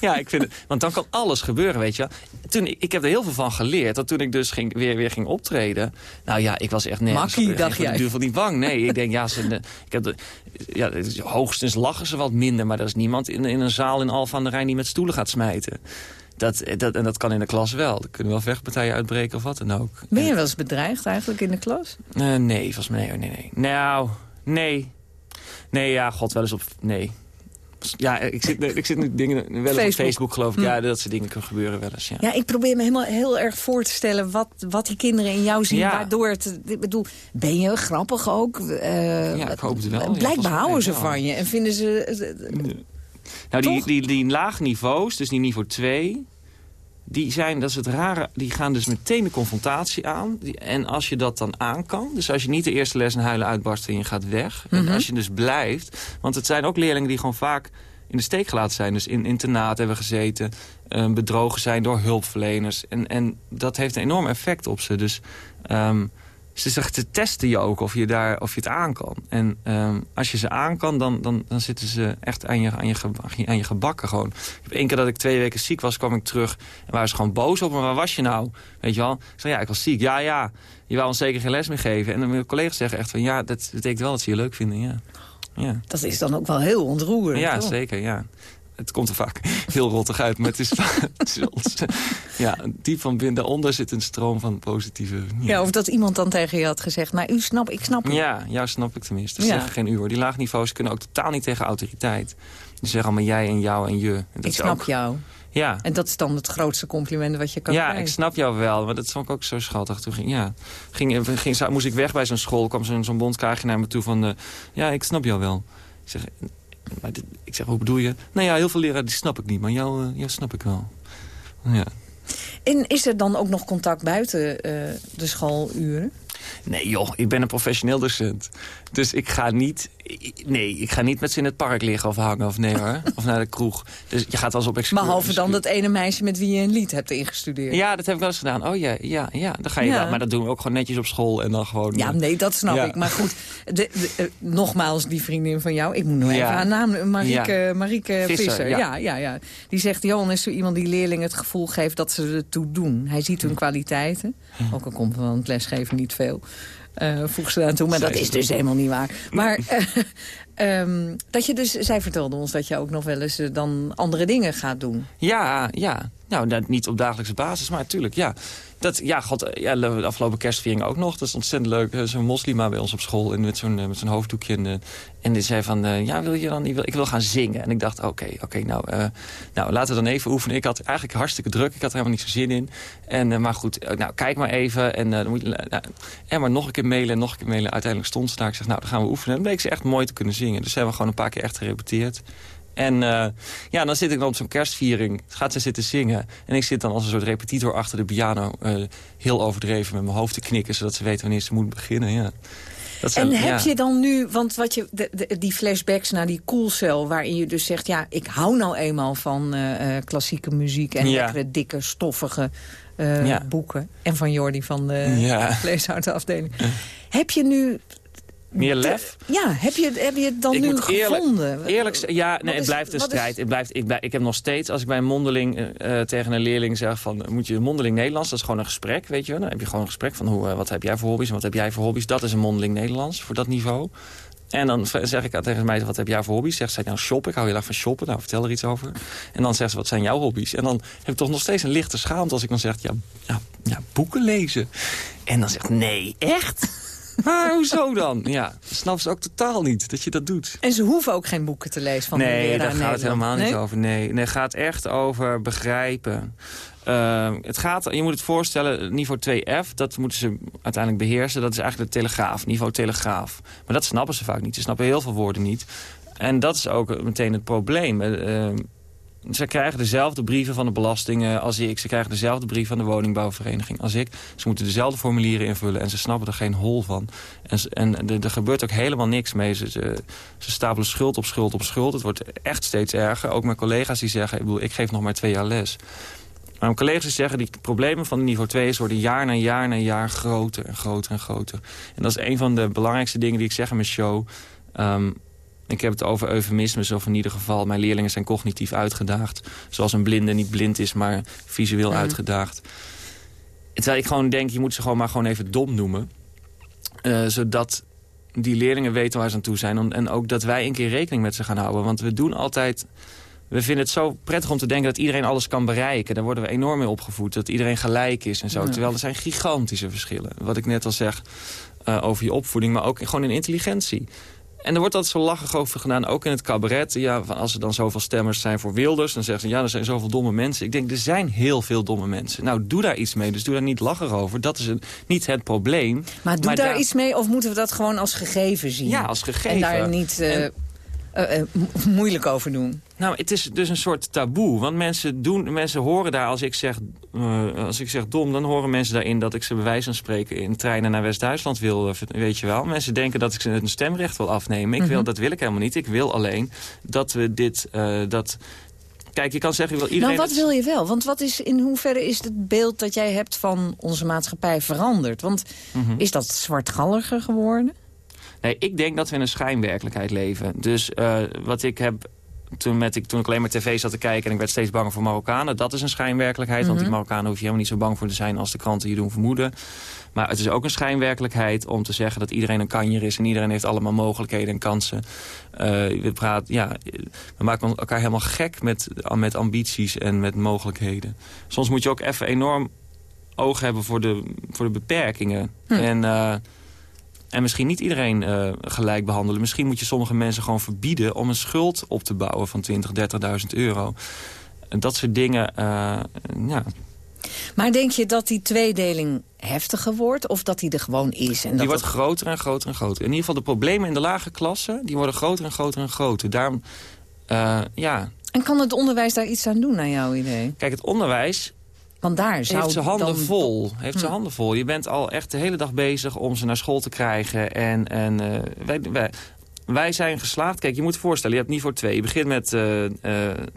ja, ik vind het, want dan kan alles gebeuren, weet je toen, ik, ik heb er heel veel van geleerd. Dat toen ik dus ging, weer, weer ging optreden... Nou ja, ik was echt nergens... Makkie, dacht jij? Ik niet bang. Nee, ik denk, ja, ze, ik heb de, ja, hoogstens lachen ze wat minder. Maar er is niemand in, in een zaal in Alphen aan de Rijn die met stoelen gaat smijten. Dat, dat, en dat kan in de klas wel. Er kunnen wel vechtpartijen uitbreken of wat dan ook. Ben je wel eens bedreigd eigenlijk in de klas? Uh, nee, volgens mij nee, nee, nee. Nou, nee. Nee, ja, god, wel eens op... Nee, ja, ik zit, ik zit nu dingen wel op Facebook geloof ik. Ja, hm. dat soort dingen kunnen gebeuren wel eens. Ja. ja, ik probeer me helemaal heel erg voor te stellen wat, wat die kinderen in jou zien. Waardoor het, ik bedoel, ben je grappig ook? Uh, ja, ik hoop het wel. Blijkbaar houden ze van je en vinden ze... Nou, die, die, die laag niveaus, dus die niveau 2 die zijn, dat is het rare, die gaan dus meteen de confrontatie aan. En als je dat dan aan kan, dus als je niet de eerste les een huilen uitbarst en je gaat weg. En mhm. als je dus blijft, want het zijn ook leerlingen die gewoon vaak in de steek gelaten zijn. Dus in internaat hebben gezeten, uh, bedrogen zijn door hulpverleners. En, en dat heeft een enorm effect op ze. Dus um, ze zeggen, testen je ook of je, daar, of je het aan kan. En um, als je ze aan kan, dan, dan, dan zitten ze echt aan je, aan, je, aan je gebakken gewoon. Ik heb één keer dat ik twee weken ziek was, kwam ik terug... en waren ze gewoon boos op me. Waar was je nou? Weet je wel? Ik zei, ja, ik was ziek. Ja, ja. Je wou ons zeker geen les meer geven. En mijn collega's zeggen echt van, ja, dat betekent wel dat ze je leuk vinden, ja. ja. Dat is dan ook wel heel ontroerend. Ja, zeker, ja het komt er vaak heel rottig uit, maar het is, het ja, diep van binnen daaronder zit een stroom van positieve... Ja. ja. of dat iemand dan tegen je had gezegd, maar u snap, ik snap het. Ja, jou snap ik tenminste. Ze ja. zeggen geen u hoor. Die laagniveaus kunnen ook totaal niet tegen autoriteit. Die zeggen allemaal jij en jou en je. dat ik snap jou. Ja. En dat is dan het grootste compliment wat je kan ja, krijgen. Ja, ik snap jou wel. Maar dat vond ik ook zo schattig. Toen ging, ja, ging, ging, moest ik weg bij zo'n school. kwam zo'n zo'n bondskaartje naar me toe van... Uh, ja, ik snap jou wel. Ik zeg, maar ik zeg, hoe bedoel je? Nou ja, heel veel leraren die snap ik niet, maar jou, uh, jou snap ik wel. Ja. En is er dan ook nog contact buiten uh, de schooluren? Nee joh, ik ben een professioneel docent. Dus ik ga niet, nee, ik ga niet met ze in het park liggen of hangen of nee hoor. of naar de kroeg. Dus je gaat wel eens op excursie. Behalve dan dat ene meisje met wie je een lied hebt ingestudeerd. Ja, dat heb ik wel eens gedaan. Oh ja, ja, ja. Dan ga je wel. Maar dat doen we ook gewoon netjes op school en dan gewoon... Ja, nee, dat snap ik. Maar goed, de, uh, nogmaals, die vriendin van jou. Ik moet nog even haar naam, Marieke, Marieke Visser. Ja. ja, ja, Die zegt, Johan is zo iemand die leerlingen het gevoel geeft dat ze er toe doen. Hij ziet hun kwaliteiten. Ook al komt van het lesgeven niet veel. Uh, voeg ze aan toe, maar dat is dus helemaal niet waar. Maar uh, um, dat je dus, zij vertelde ons dat je ook nog wel eens uh, dan andere dingen gaat doen. Ja, ja. Nou, niet op dagelijkse basis, maar natuurlijk, ja. Dat, ja, god, ja, de afgelopen kerstviering ook nog. Dat is ontzettend leuk. Zo'n moslima bij ons op school en met zo'n met zo'n hoofddoekje. En, en die zei van, ja, wil je dan, ik wil, ik wil gaan zingen. En ik dacht, oké, oké, nou, nou, laten we dan even oefenen. Ik had eigenlijk hartstikke druk. Ik had er helemaal niet zo zin in. En, maar goed, nou, kijk maar even. En, dan moet je, nou, en maar nog een keer mailen, nog een keer mailen. Uiteindelijk stond ze daar. Ik zeg, nou, dan gaan we oefenen. En dan bleek ze echt mooi te kunnen zingen. Dus hebben we gewoon een paar keer echt gerepeteerd. En uh, ja, dan zit ik dan op zo'n kerstviering. Gaat ze zitten zingen. En ik zit dan als een soort repetitor achter de piano... Uh, heel overdreven met mijn hoofd te knikken... zodat ze weten wanneer ze moet beginnen, ja. Dat zijn, en heb ja. je dan nu, want wat je, de, de- die flashbacks naar die coolcel... waarin je dus zegt, ja, ik hou nou eenmaal van eh, eh, klassieke muziek... en Ja. lekkere, dikke, stoffige eh, Ja. boeken. En van Jordi van de Ja. Heb je nu... Meer lef? Ja, heb je, heb je het dan ik nu eerlijk, gevonden? Eerlijk, ja, nee, het blijft een is- strijd. Het blijft, ik, ik heb nog steeds, als ik bij een mondeling eh, eh, tegen een leerling zeg van... moet je mondeling Nederlands, dat is gewoon een gesprek, weet je wel. Dan heb je gewoon een gesprek van hoe, eh, wat heb jij voor hobby's en wat heb jij voor hobby's. Dat is een mondeling Nederlands, voor dat niveau. En dan zeg ik tegen mij, wat heb jij voor hobby's? Zegt zij, nou shoppen, ik hou heel erg van shoppen. Nou, vertel er iets over. En dan zegt ze, wat zijn jouw hobby's? En dan heb ik toch nog steeds een lichte schaamte als ik dan zeg, ja, ja, ja boeken lezen. En dan zegt, nee, echt? Maar hoezo dan? Ja, dat snapt ze ook totaal niet dat je dat doet. En ze hoeven ook geen boeken te lezen van de Nee, leraar daar gaat het helemaal niet Nee? over. Nee, nee, het gaat echt over begrijpen. Uh, het gaat, je moet het voorstellen, niveau 2F, dat moeten ze uiteindelijk beheersen. Dat is eigenlijk de telegraaf, niveau telegraaf. Maar dat snappen ze vaak niet. Ze snappen heel veel woorden niet. En dat is ook meteen het probleem. Uh, ze krijgen dezelfde brieven van de belastingen als ik. Ze krijgen dezelfde brief van de woningbouwvereniging als ik. Ze moeten dezelfde formulieren invullen en ze snappen er geen hol van. En, en er gebeurt ook helemaal niks mee. Ze, ze, stapelen schuld op schuld op schuld. Het wordt echt steeds erger. Ook mijn collega's die zeggen, ik, bedoel, ik geef nog maar twee jaar les. Maar mijn collega's zeggen, die problemen van niveau 2 is worden jaar na jaar na jaar groter en groter en groter. En dat is een van de belangrijkste dingen die ik zeg in mijn show... Um, ik heb het over eufemismes, of in ieder geval... mijn leerlingen zijn cognitief uitgedaagd. Zoals een blinde niet blind is, maar visueel mm. uitgedaagd. Terwijl ik gewoon denk, je moet ze gewoon maar gewoon even dom noemen. Uh, zodat die leerlingen weten waar ze aan toe zijn. En ook dat wij een keer rekening met ze gaan houden. Want we doen altijd... We vinden het zo prettig om te denken dat iedereen alles kan bereiken. Daar worden we enorm mee opgevoed. Dat iedereen gelijk is en zo. Ja. Terwijl er zijn gigantische verschillen. Wat ik net al zeg uh, over je opvoeding, maar ook gewoon in intelligentie. En er wordt altijd zo lachig over gedaan, ook in het cabaret. Ja, als er dan zoveel stemmers zijn voor Wilders... dan zeggen ze, ja, er zijn zoveel domme mensen. Ik denk, er zijn heel veel domme mensen. Nou, doe daar iets mee, dus doe daar niet lachig over. Dat is het, niet het probleem. Maar doe maar daar, daar iets mee, of moeten we dat gewoon als gegeven zien? Ja, als gegeven. En daar niet uh, en, uh, uh, moeilijk over doen. Nou, het is dus een soort taboe. Want mensen, doen, mensen horen daar, als ik, zeg, uh, als ik zeg dom... dan horen mensen daarin dat ik ze bij wijze van spreken... in treinen naar West-Duitsland wil, uh, weet je wel. Mensen denken dat ik ze een stemrecht wil afnemen. Ik mm -hmm. wil, dat wil ik helemaal niet. Ik wil alleen dat we dit... Dat Kijk, je kan zeggen, je wil iedereen... Nou, wat wil je wel? Want wat is, in hoeverre is het beeld dat jij hebt van onze maatschappij veranderd? Want mm -hmm. is dat zwartgalliger geworden? Nee, ik denk dat we in een schijnwerkelijkheid leven. Dus uh, wat ik heb toen, met, ik, toen ik alleen maar tv zat te kijken en ik werd steeds banger voor Marokkanen. Dat is een schijnwerkelijkheid, mm -hmm. want die Marokkanen hoef je helemaal niet zo bang voor te zijn als de kranten je doen vermoeden. Maar het is ook een schijnwerkelijkheid om te zeggen dat iedereen een kanjer is en iedereen heeft allemaal mogelijkheden en kansen. Uh, we, praten, ja, we maken elkaar helemaal gek met, met ambities en met mogelijkheden. Soms moet je ook even enorm oog hebben voor de, voor de beperkingen. Hm. En... Uh, en misschien niet iedereen uh, gelijk behandelen. Misschien moet je sommige mensen gewoon verbieden... om een schuld op te bouwen van 20, 30.000 euro. En dat soort dingen, uh, ja... Maar denk je dat die tweedeling heftiger wordt? Of dat die er gewoon is? En die dat wordt het... groter en groter en groter. In ieder geval de problemen in de lage klasse... die worden groter en groter en groter. Daarom, uh, ja... En kan het onderwijs daar iets aan doen, naar jouw idee? Kijk, het onderwijs want daar zou heeft zijn handen dan... vol. Heeft zijn hm. handen vol. Je bent al echt de hele dag bezig om ze naar school te krijgen. En, en uh, wij, wij, wij zijn geslaagd. Kijk, je moet je voorstellen, je hebt niveau 2. Je begint met uh, uh,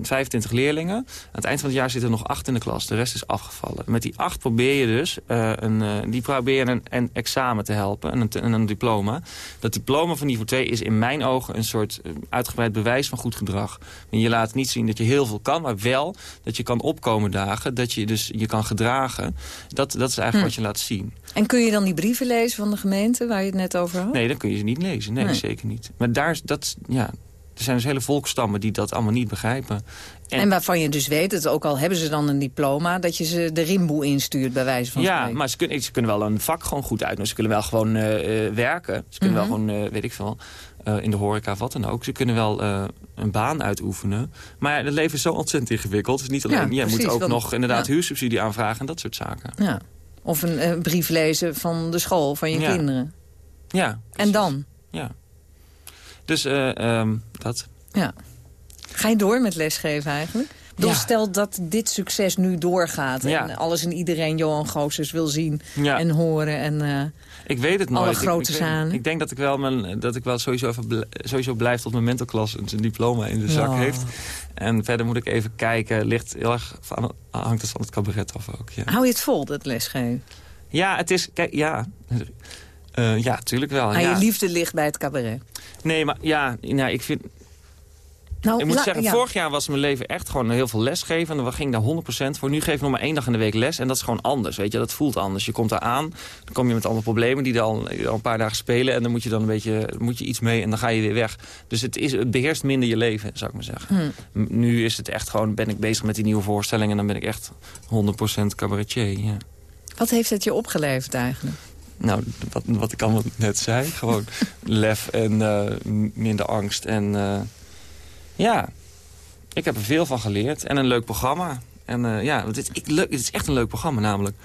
25 leerlingen. Aan het eind van het jaar zitten er nog 8 in de klas. De rest is afgevallen. Met die 8 probeer je dus uh, een, die probeer een, een, examen te helpen. En een, een, diploma. Dat diploma van niveau 2 is in mijn ogen een soort uitgebreid bewijs van goed gedrag. En je laat niet zien dat je heel veel kan, maar wel dat je kan opkomen dagen. Dat je dus je kan gedragen. Dat, dat is eigenlijk hm. wat je laat zien. En kun je dan die brieven lezen van de gemeente waar je het net over had? Nee, dan kun je ze niet lezen. Nee, nee. zeker niet. Maar daar, dat, ja, er zijn dus hele volkstammen die dat allemaal niet begrijpen. En, en, waarvan je dus weet, dat ook al hebben ze dan een diploma... dat je ze de rimboe instuurt, bij wijze van Ja, spreken. maar ze kunnen, ze kunnen wel een vak gewoon goed uitnoemen. Ze kunnen wel gewoon uh, uh, werken. Ze kunnen mm -hmm. wel gewoon, uh, weet ik veel, in de horeca, wat dan ook. Ze kunnen wel een baan uitoefenen. Maar het leven is zo ontzettend ingewikkeld. Dus niet alleen, ja, precies, moet ook nog inderdaad ja. huursubsidie aanvragen... en dat soort zaken. Ja. Of een brief lezen van de school, van je ja. kinderen. Ja. Precies. En dan? Ja. Dus uh, um, dat. Ja. Ga je door met lesgeven eigenlijk? bedoel, Stel dat dit succes nu doorgaat Ja. en alles en iedereen Johan Goossens wil zien Ja. en horen. En, eh, Ik weet het nooit. Alle Ik- grote ik, weet-. Ik denk dat ik wel, mijn, dat ik wel sowieso, even sowieso blijf tot mijn mentorklas zijn diploma in de zak Ja. heeft. En verder moet ik even kijken. Ligt heel erg van, hangt het van het cabaret af ook. Ja, hou je het vol, dat lesgeven? ja het is... Kijk, ja... Eh, ja, tuurlijk wel. Ah, ja. Je liefde ligt bij het cabaret. Nee, maar ja, nou, ik vind... Nou, ik moet zeggen, ja. vorig jaar was mijn leven echt gewoon heel veel lesgeven. En we gingen daar 100% voor. Nu geef ik nog maar één dag in de week les. En dat is gewoon anders, weet je. Dat voelt anders. Je komt daar aan, dan kom je met allemaal problemen die er al, al een paar dagen spelen. En dan moet je dan een beetje moet je iets mee en dan ga je weer weg. Dus het, is, het beheerst minder je leven, zou ik maar zeggen. Hm. M- Nu is het echt gewoon, ben ik bezig met die nieuwe voorstelling. En dan ben ik echt 100% cabaretier, ja. Wat heeft het je opgeleverd eigenlijk? Nou, wat, wat ik allemaal net zei. Gewoon lef en eh, minder angst. En eh, ja, ik heb er veel van geleerd. En een leuk programma. En eh, ja, het is, ik, leuk, het is echt een leuk programma namelijk.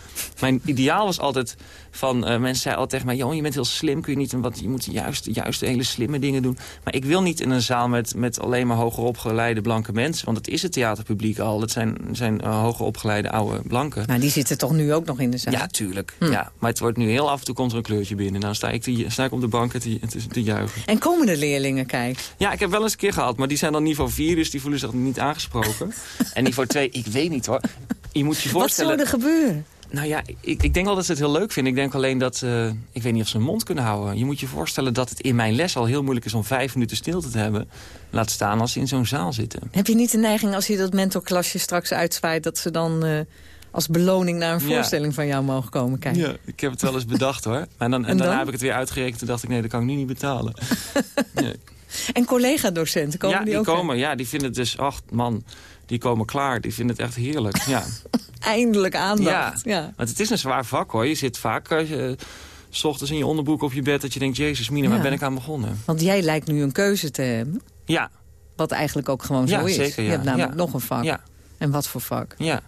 Mijn ideaal was altijd van... eh, mensen zeiden altijd tegen mij... Johan, je bent heel slim, kun je niet... Wat, je moet juist, juist hele slimme dingen doen. Maar ik wil niet in een zaal met, met alleen maar hoger opgeleide blanke mensen. Want het is het theaterpubliek al. Het zijn, zijn eh, hoger opgeleide oude blanken. Nou, die zitten toch nu ook nog in de zaal? Ja, tuurlijk. Hm. Ja, maar het wordt nu heel af en toe komt er een kleurtje binnen. Dan sta ik, te, sta ik op de bank te, te, te juichen. En komen de leerlingen kijken? Ja, ik heb wel eens een keer gehad, maar die zijn dan niveau 4, dus die voelen zich niet aangesproken. en niveau 2, ik weet niet hoor. Je moet je Wat voorstellen... zou er gebeuren? Nou ja, ik, ik denk wel dat ze het heel leuk vinden. Ik denk alleen dat... eh, ik weet niet of ze hun mond kunnen houden. Je moet je voorstellen dat het in mijn les al heel moeilijk is om vijf minuten stilte te hebben. Laat staan als ze in zo'n zaal zitten. Heb je niet de neiging als je dat mentorklasje straks uitzwaait... dat ze dan eh, als beloning naar een Ja. voorstelling van jou mogen komen kijken? Ja, ik heb het wel eens bedacht hoor. Maar dan, en, En daarna dan? heb ik het weer uitgerekend en dacht ik, nee, dat kan ik nu niet betalen. Nee. En collega-docenten, komen ja, die, die ook? komen. Ja, die vinden het dus, ach man, die komen klaar. Die vinden het echt heerlijk. Ja. Eindelijk aandacht. Ja. Ja. Want het is een zwaar vak hoor. Je zit vaak eh, s ochtends in je onderbroek op je bed dat je denkt, jezus Mina, waar ben ik aan begonnen? Want jij lijkt nu een keuze te hebben. Ja, Wat eigenlijk ook gewoon zo Ja, is. zeker, ja. Je hebt namelijk nog een vak. ja, En wat voor vak? ja.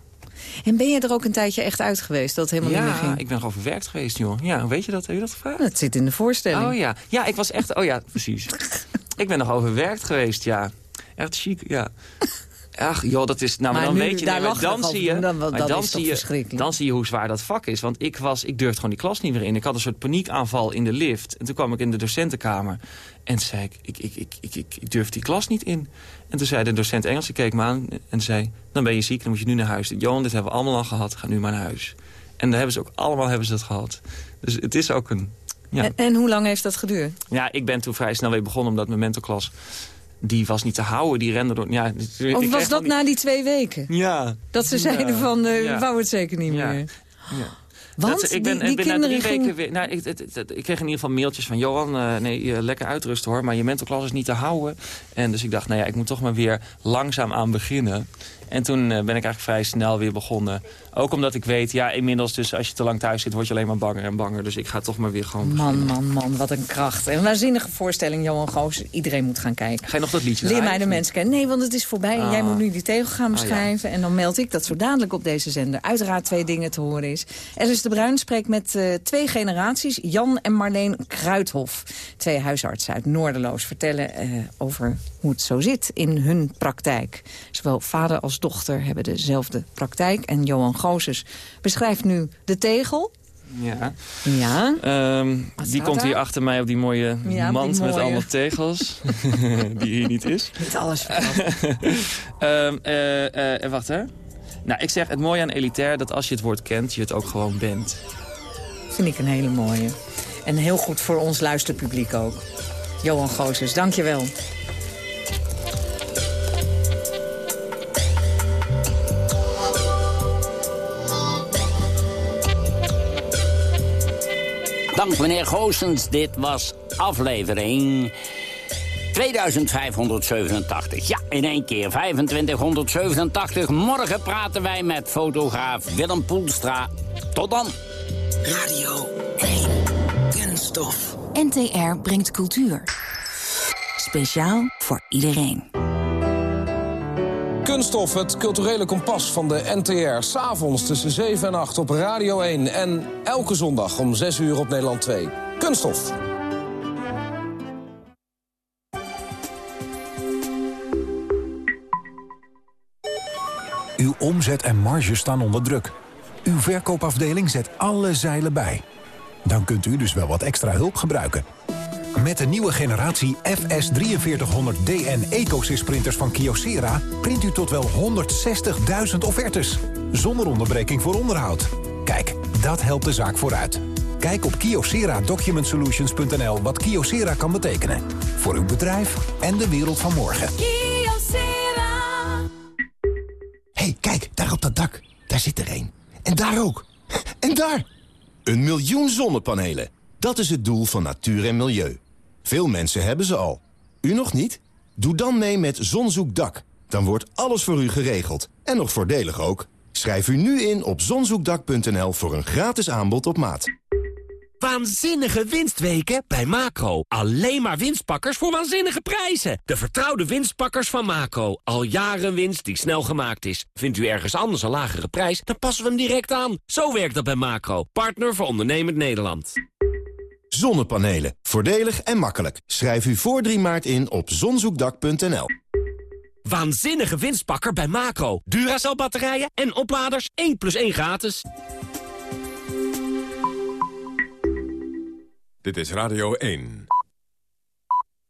En ben je er ook een tijdje echt uit geweest dat het helemaal niet meer Ja, ging? ik ben gewoon verwerkt geweest, joh. Ja, weet je dat? Heb je dat gevraagd? Dat zit in de voorstelling. Oh ja. Ja, ik was echt... Oh ja, precies. ik ben nog overwerkt geweest, ja. Echt chic, ja. Ach, joh, dat is... Nou, maar, Maar dan nu, weet je... daar nee, maar dan zie je... dan- maar dan zie je? Dan zie je hoe zwaar dat vak is. Want ik was... Ik durfde gewoon die klas niet meer in. Ik had een soort paniekaanval in de lift. En toen kwam ik in de docentenkamer. En zei ik, ik, ik, ik, ik, ik, ik durf die klas niet in. En toen zei de docent Engels, die keek me aan en zei... dan ben je ziek, dan moet je nu naar huis. Johan, dit hebben we allemaal al gehad, ga nu maar naar huis. En dan hebben ze ook allemaal hebben ze dat gehad. Dus het is ook een... Ja. En, en hoe lang heeft dat geduurd? Ja, ik ben toen vrij snel weer begonnen, omdat mijn mentorklas... die was niet te houden, die rende door... Ja, Of was dat niet- na die twee weken? Ja. Dat ze zeiden Ja. van, eh, Ja. we wou het zeker niet Ja. meer. Ja. Want Dat- ik die, ben, die ik ben na kinderen drie gingen... weken weer... Nou, ik, kreeg in ieder geval mailtjes van... Johan, eh, nee, eh, lekker uitrusten hoor, maar je mentorklas is niet te houden. En dus ik dacht, nou ja, ik moet toch maar weer langzaam aan beginnen. En toen eh, ben ik eigenlijk vrij snel weer begonnen. Ook omdat ik weet, ja, inmiddels dus als je te lang thuis zit... word je alleen maar banger en banger. Dus ik ga toch maar weer gewoon Man, man, man, wat een kracht. En een waanzinnige voorstelling, Johan Goos. Iedereen moet gaan kijken. Ga je nog dat liedje Leer mij de mensen kennen. Nee, want het is voorbij. En jij Ah. moet nu die tegel gaan ja. beschrijven. En dan meld ik dat zo dadelijk op deze zender uiteraard twee dingen te horen is. Alice de Bruin spreekt met eh, twee generaties. Jan en Marleen Kruithof. Twee huisartsen uit Noorderloos vertellen eh, over hoe het zo zit in hun praktijk. Zowel vader als dochter hebben dezelfde praktijk. En Johan Gozes beschrijft nu de tegel. Ja. Ja. Ehm, die komt hier achter mij op die mooie Ja, mand die met allemaal tegels. die hier niet is. Niet alles eh, eh, wacht hè. Nou, ik zeg het mooie aan elitair dat als je het woord kent, je het ook gewoon bent. Vind ik een hele mooie. En heel goed voor ons luisterpubliek ook. Johan Gozes, dank Dank meneer Goossens. Dit was aflevering 2587. Ja, in één keer 2587. Morgen praten wij met fotograaf Willem Poelstra. Tot dan. Radio 1. Kunststof. NTR brengt cultuur. Speciaal voor iedereen. Kunststof, het culturele kompas van de NTR. S'avonds tussen 7 en 8 op Radio 1. En elke zondag om 6 uur op Nederland 2. Kunststof. Uw omzet en marge staan onder druk. Uw verkoopafdeling zet alle zeilen bij. Dan kunt u dus wel wat extra hulp gebruiken. Met de nieuwe generatie FS4300DN EcoSys printers van Kyocera... print u tot wel 160.000 offertes. Zonder onderbreking voor onderhoud. Kijk, dat helpt de zaak vooruit. Kijk op kyocera-document-solutions.nl wat Kyocera kan betekenen. Voor uw bedrijf en de wereld van morgen. hey, kijk, daar op dat dak. Daar zit er een. En daar ook. En daar! Een miljoen zonnepanelen. Dat is het doel van natuur en milieu. Veel mensen hebben ze al. U nog niet? Doe dan mee met Zonzoekdak. Dan wordt alles voor u geregeld. En nog voordelig ook. Schrijf u nu in op zonzoekdak.nl voor een gratis aanbod op maat. Waanzinnige winstweken bij Macro. Alleen maar winstpakkers voor waanzinnige prijzen. De vertrouwde winstpakkers van Macro. Al jaren winst die snel gemaakt is. Vindt u ergens anders een lagere prijs, dan passen we hem direct aan. Zo werkt dat bij Macro. Partner voor ondernemend Nederland. Zonnepanelen. Voordelig en makkelijk. Schrijf u voor 3 maart in op zonzoekdak.nl. Waanzinnige winstpakker bij Macro. Duracell batterijen en opladers 1 plus 1 gratis. Dit is Radio 1.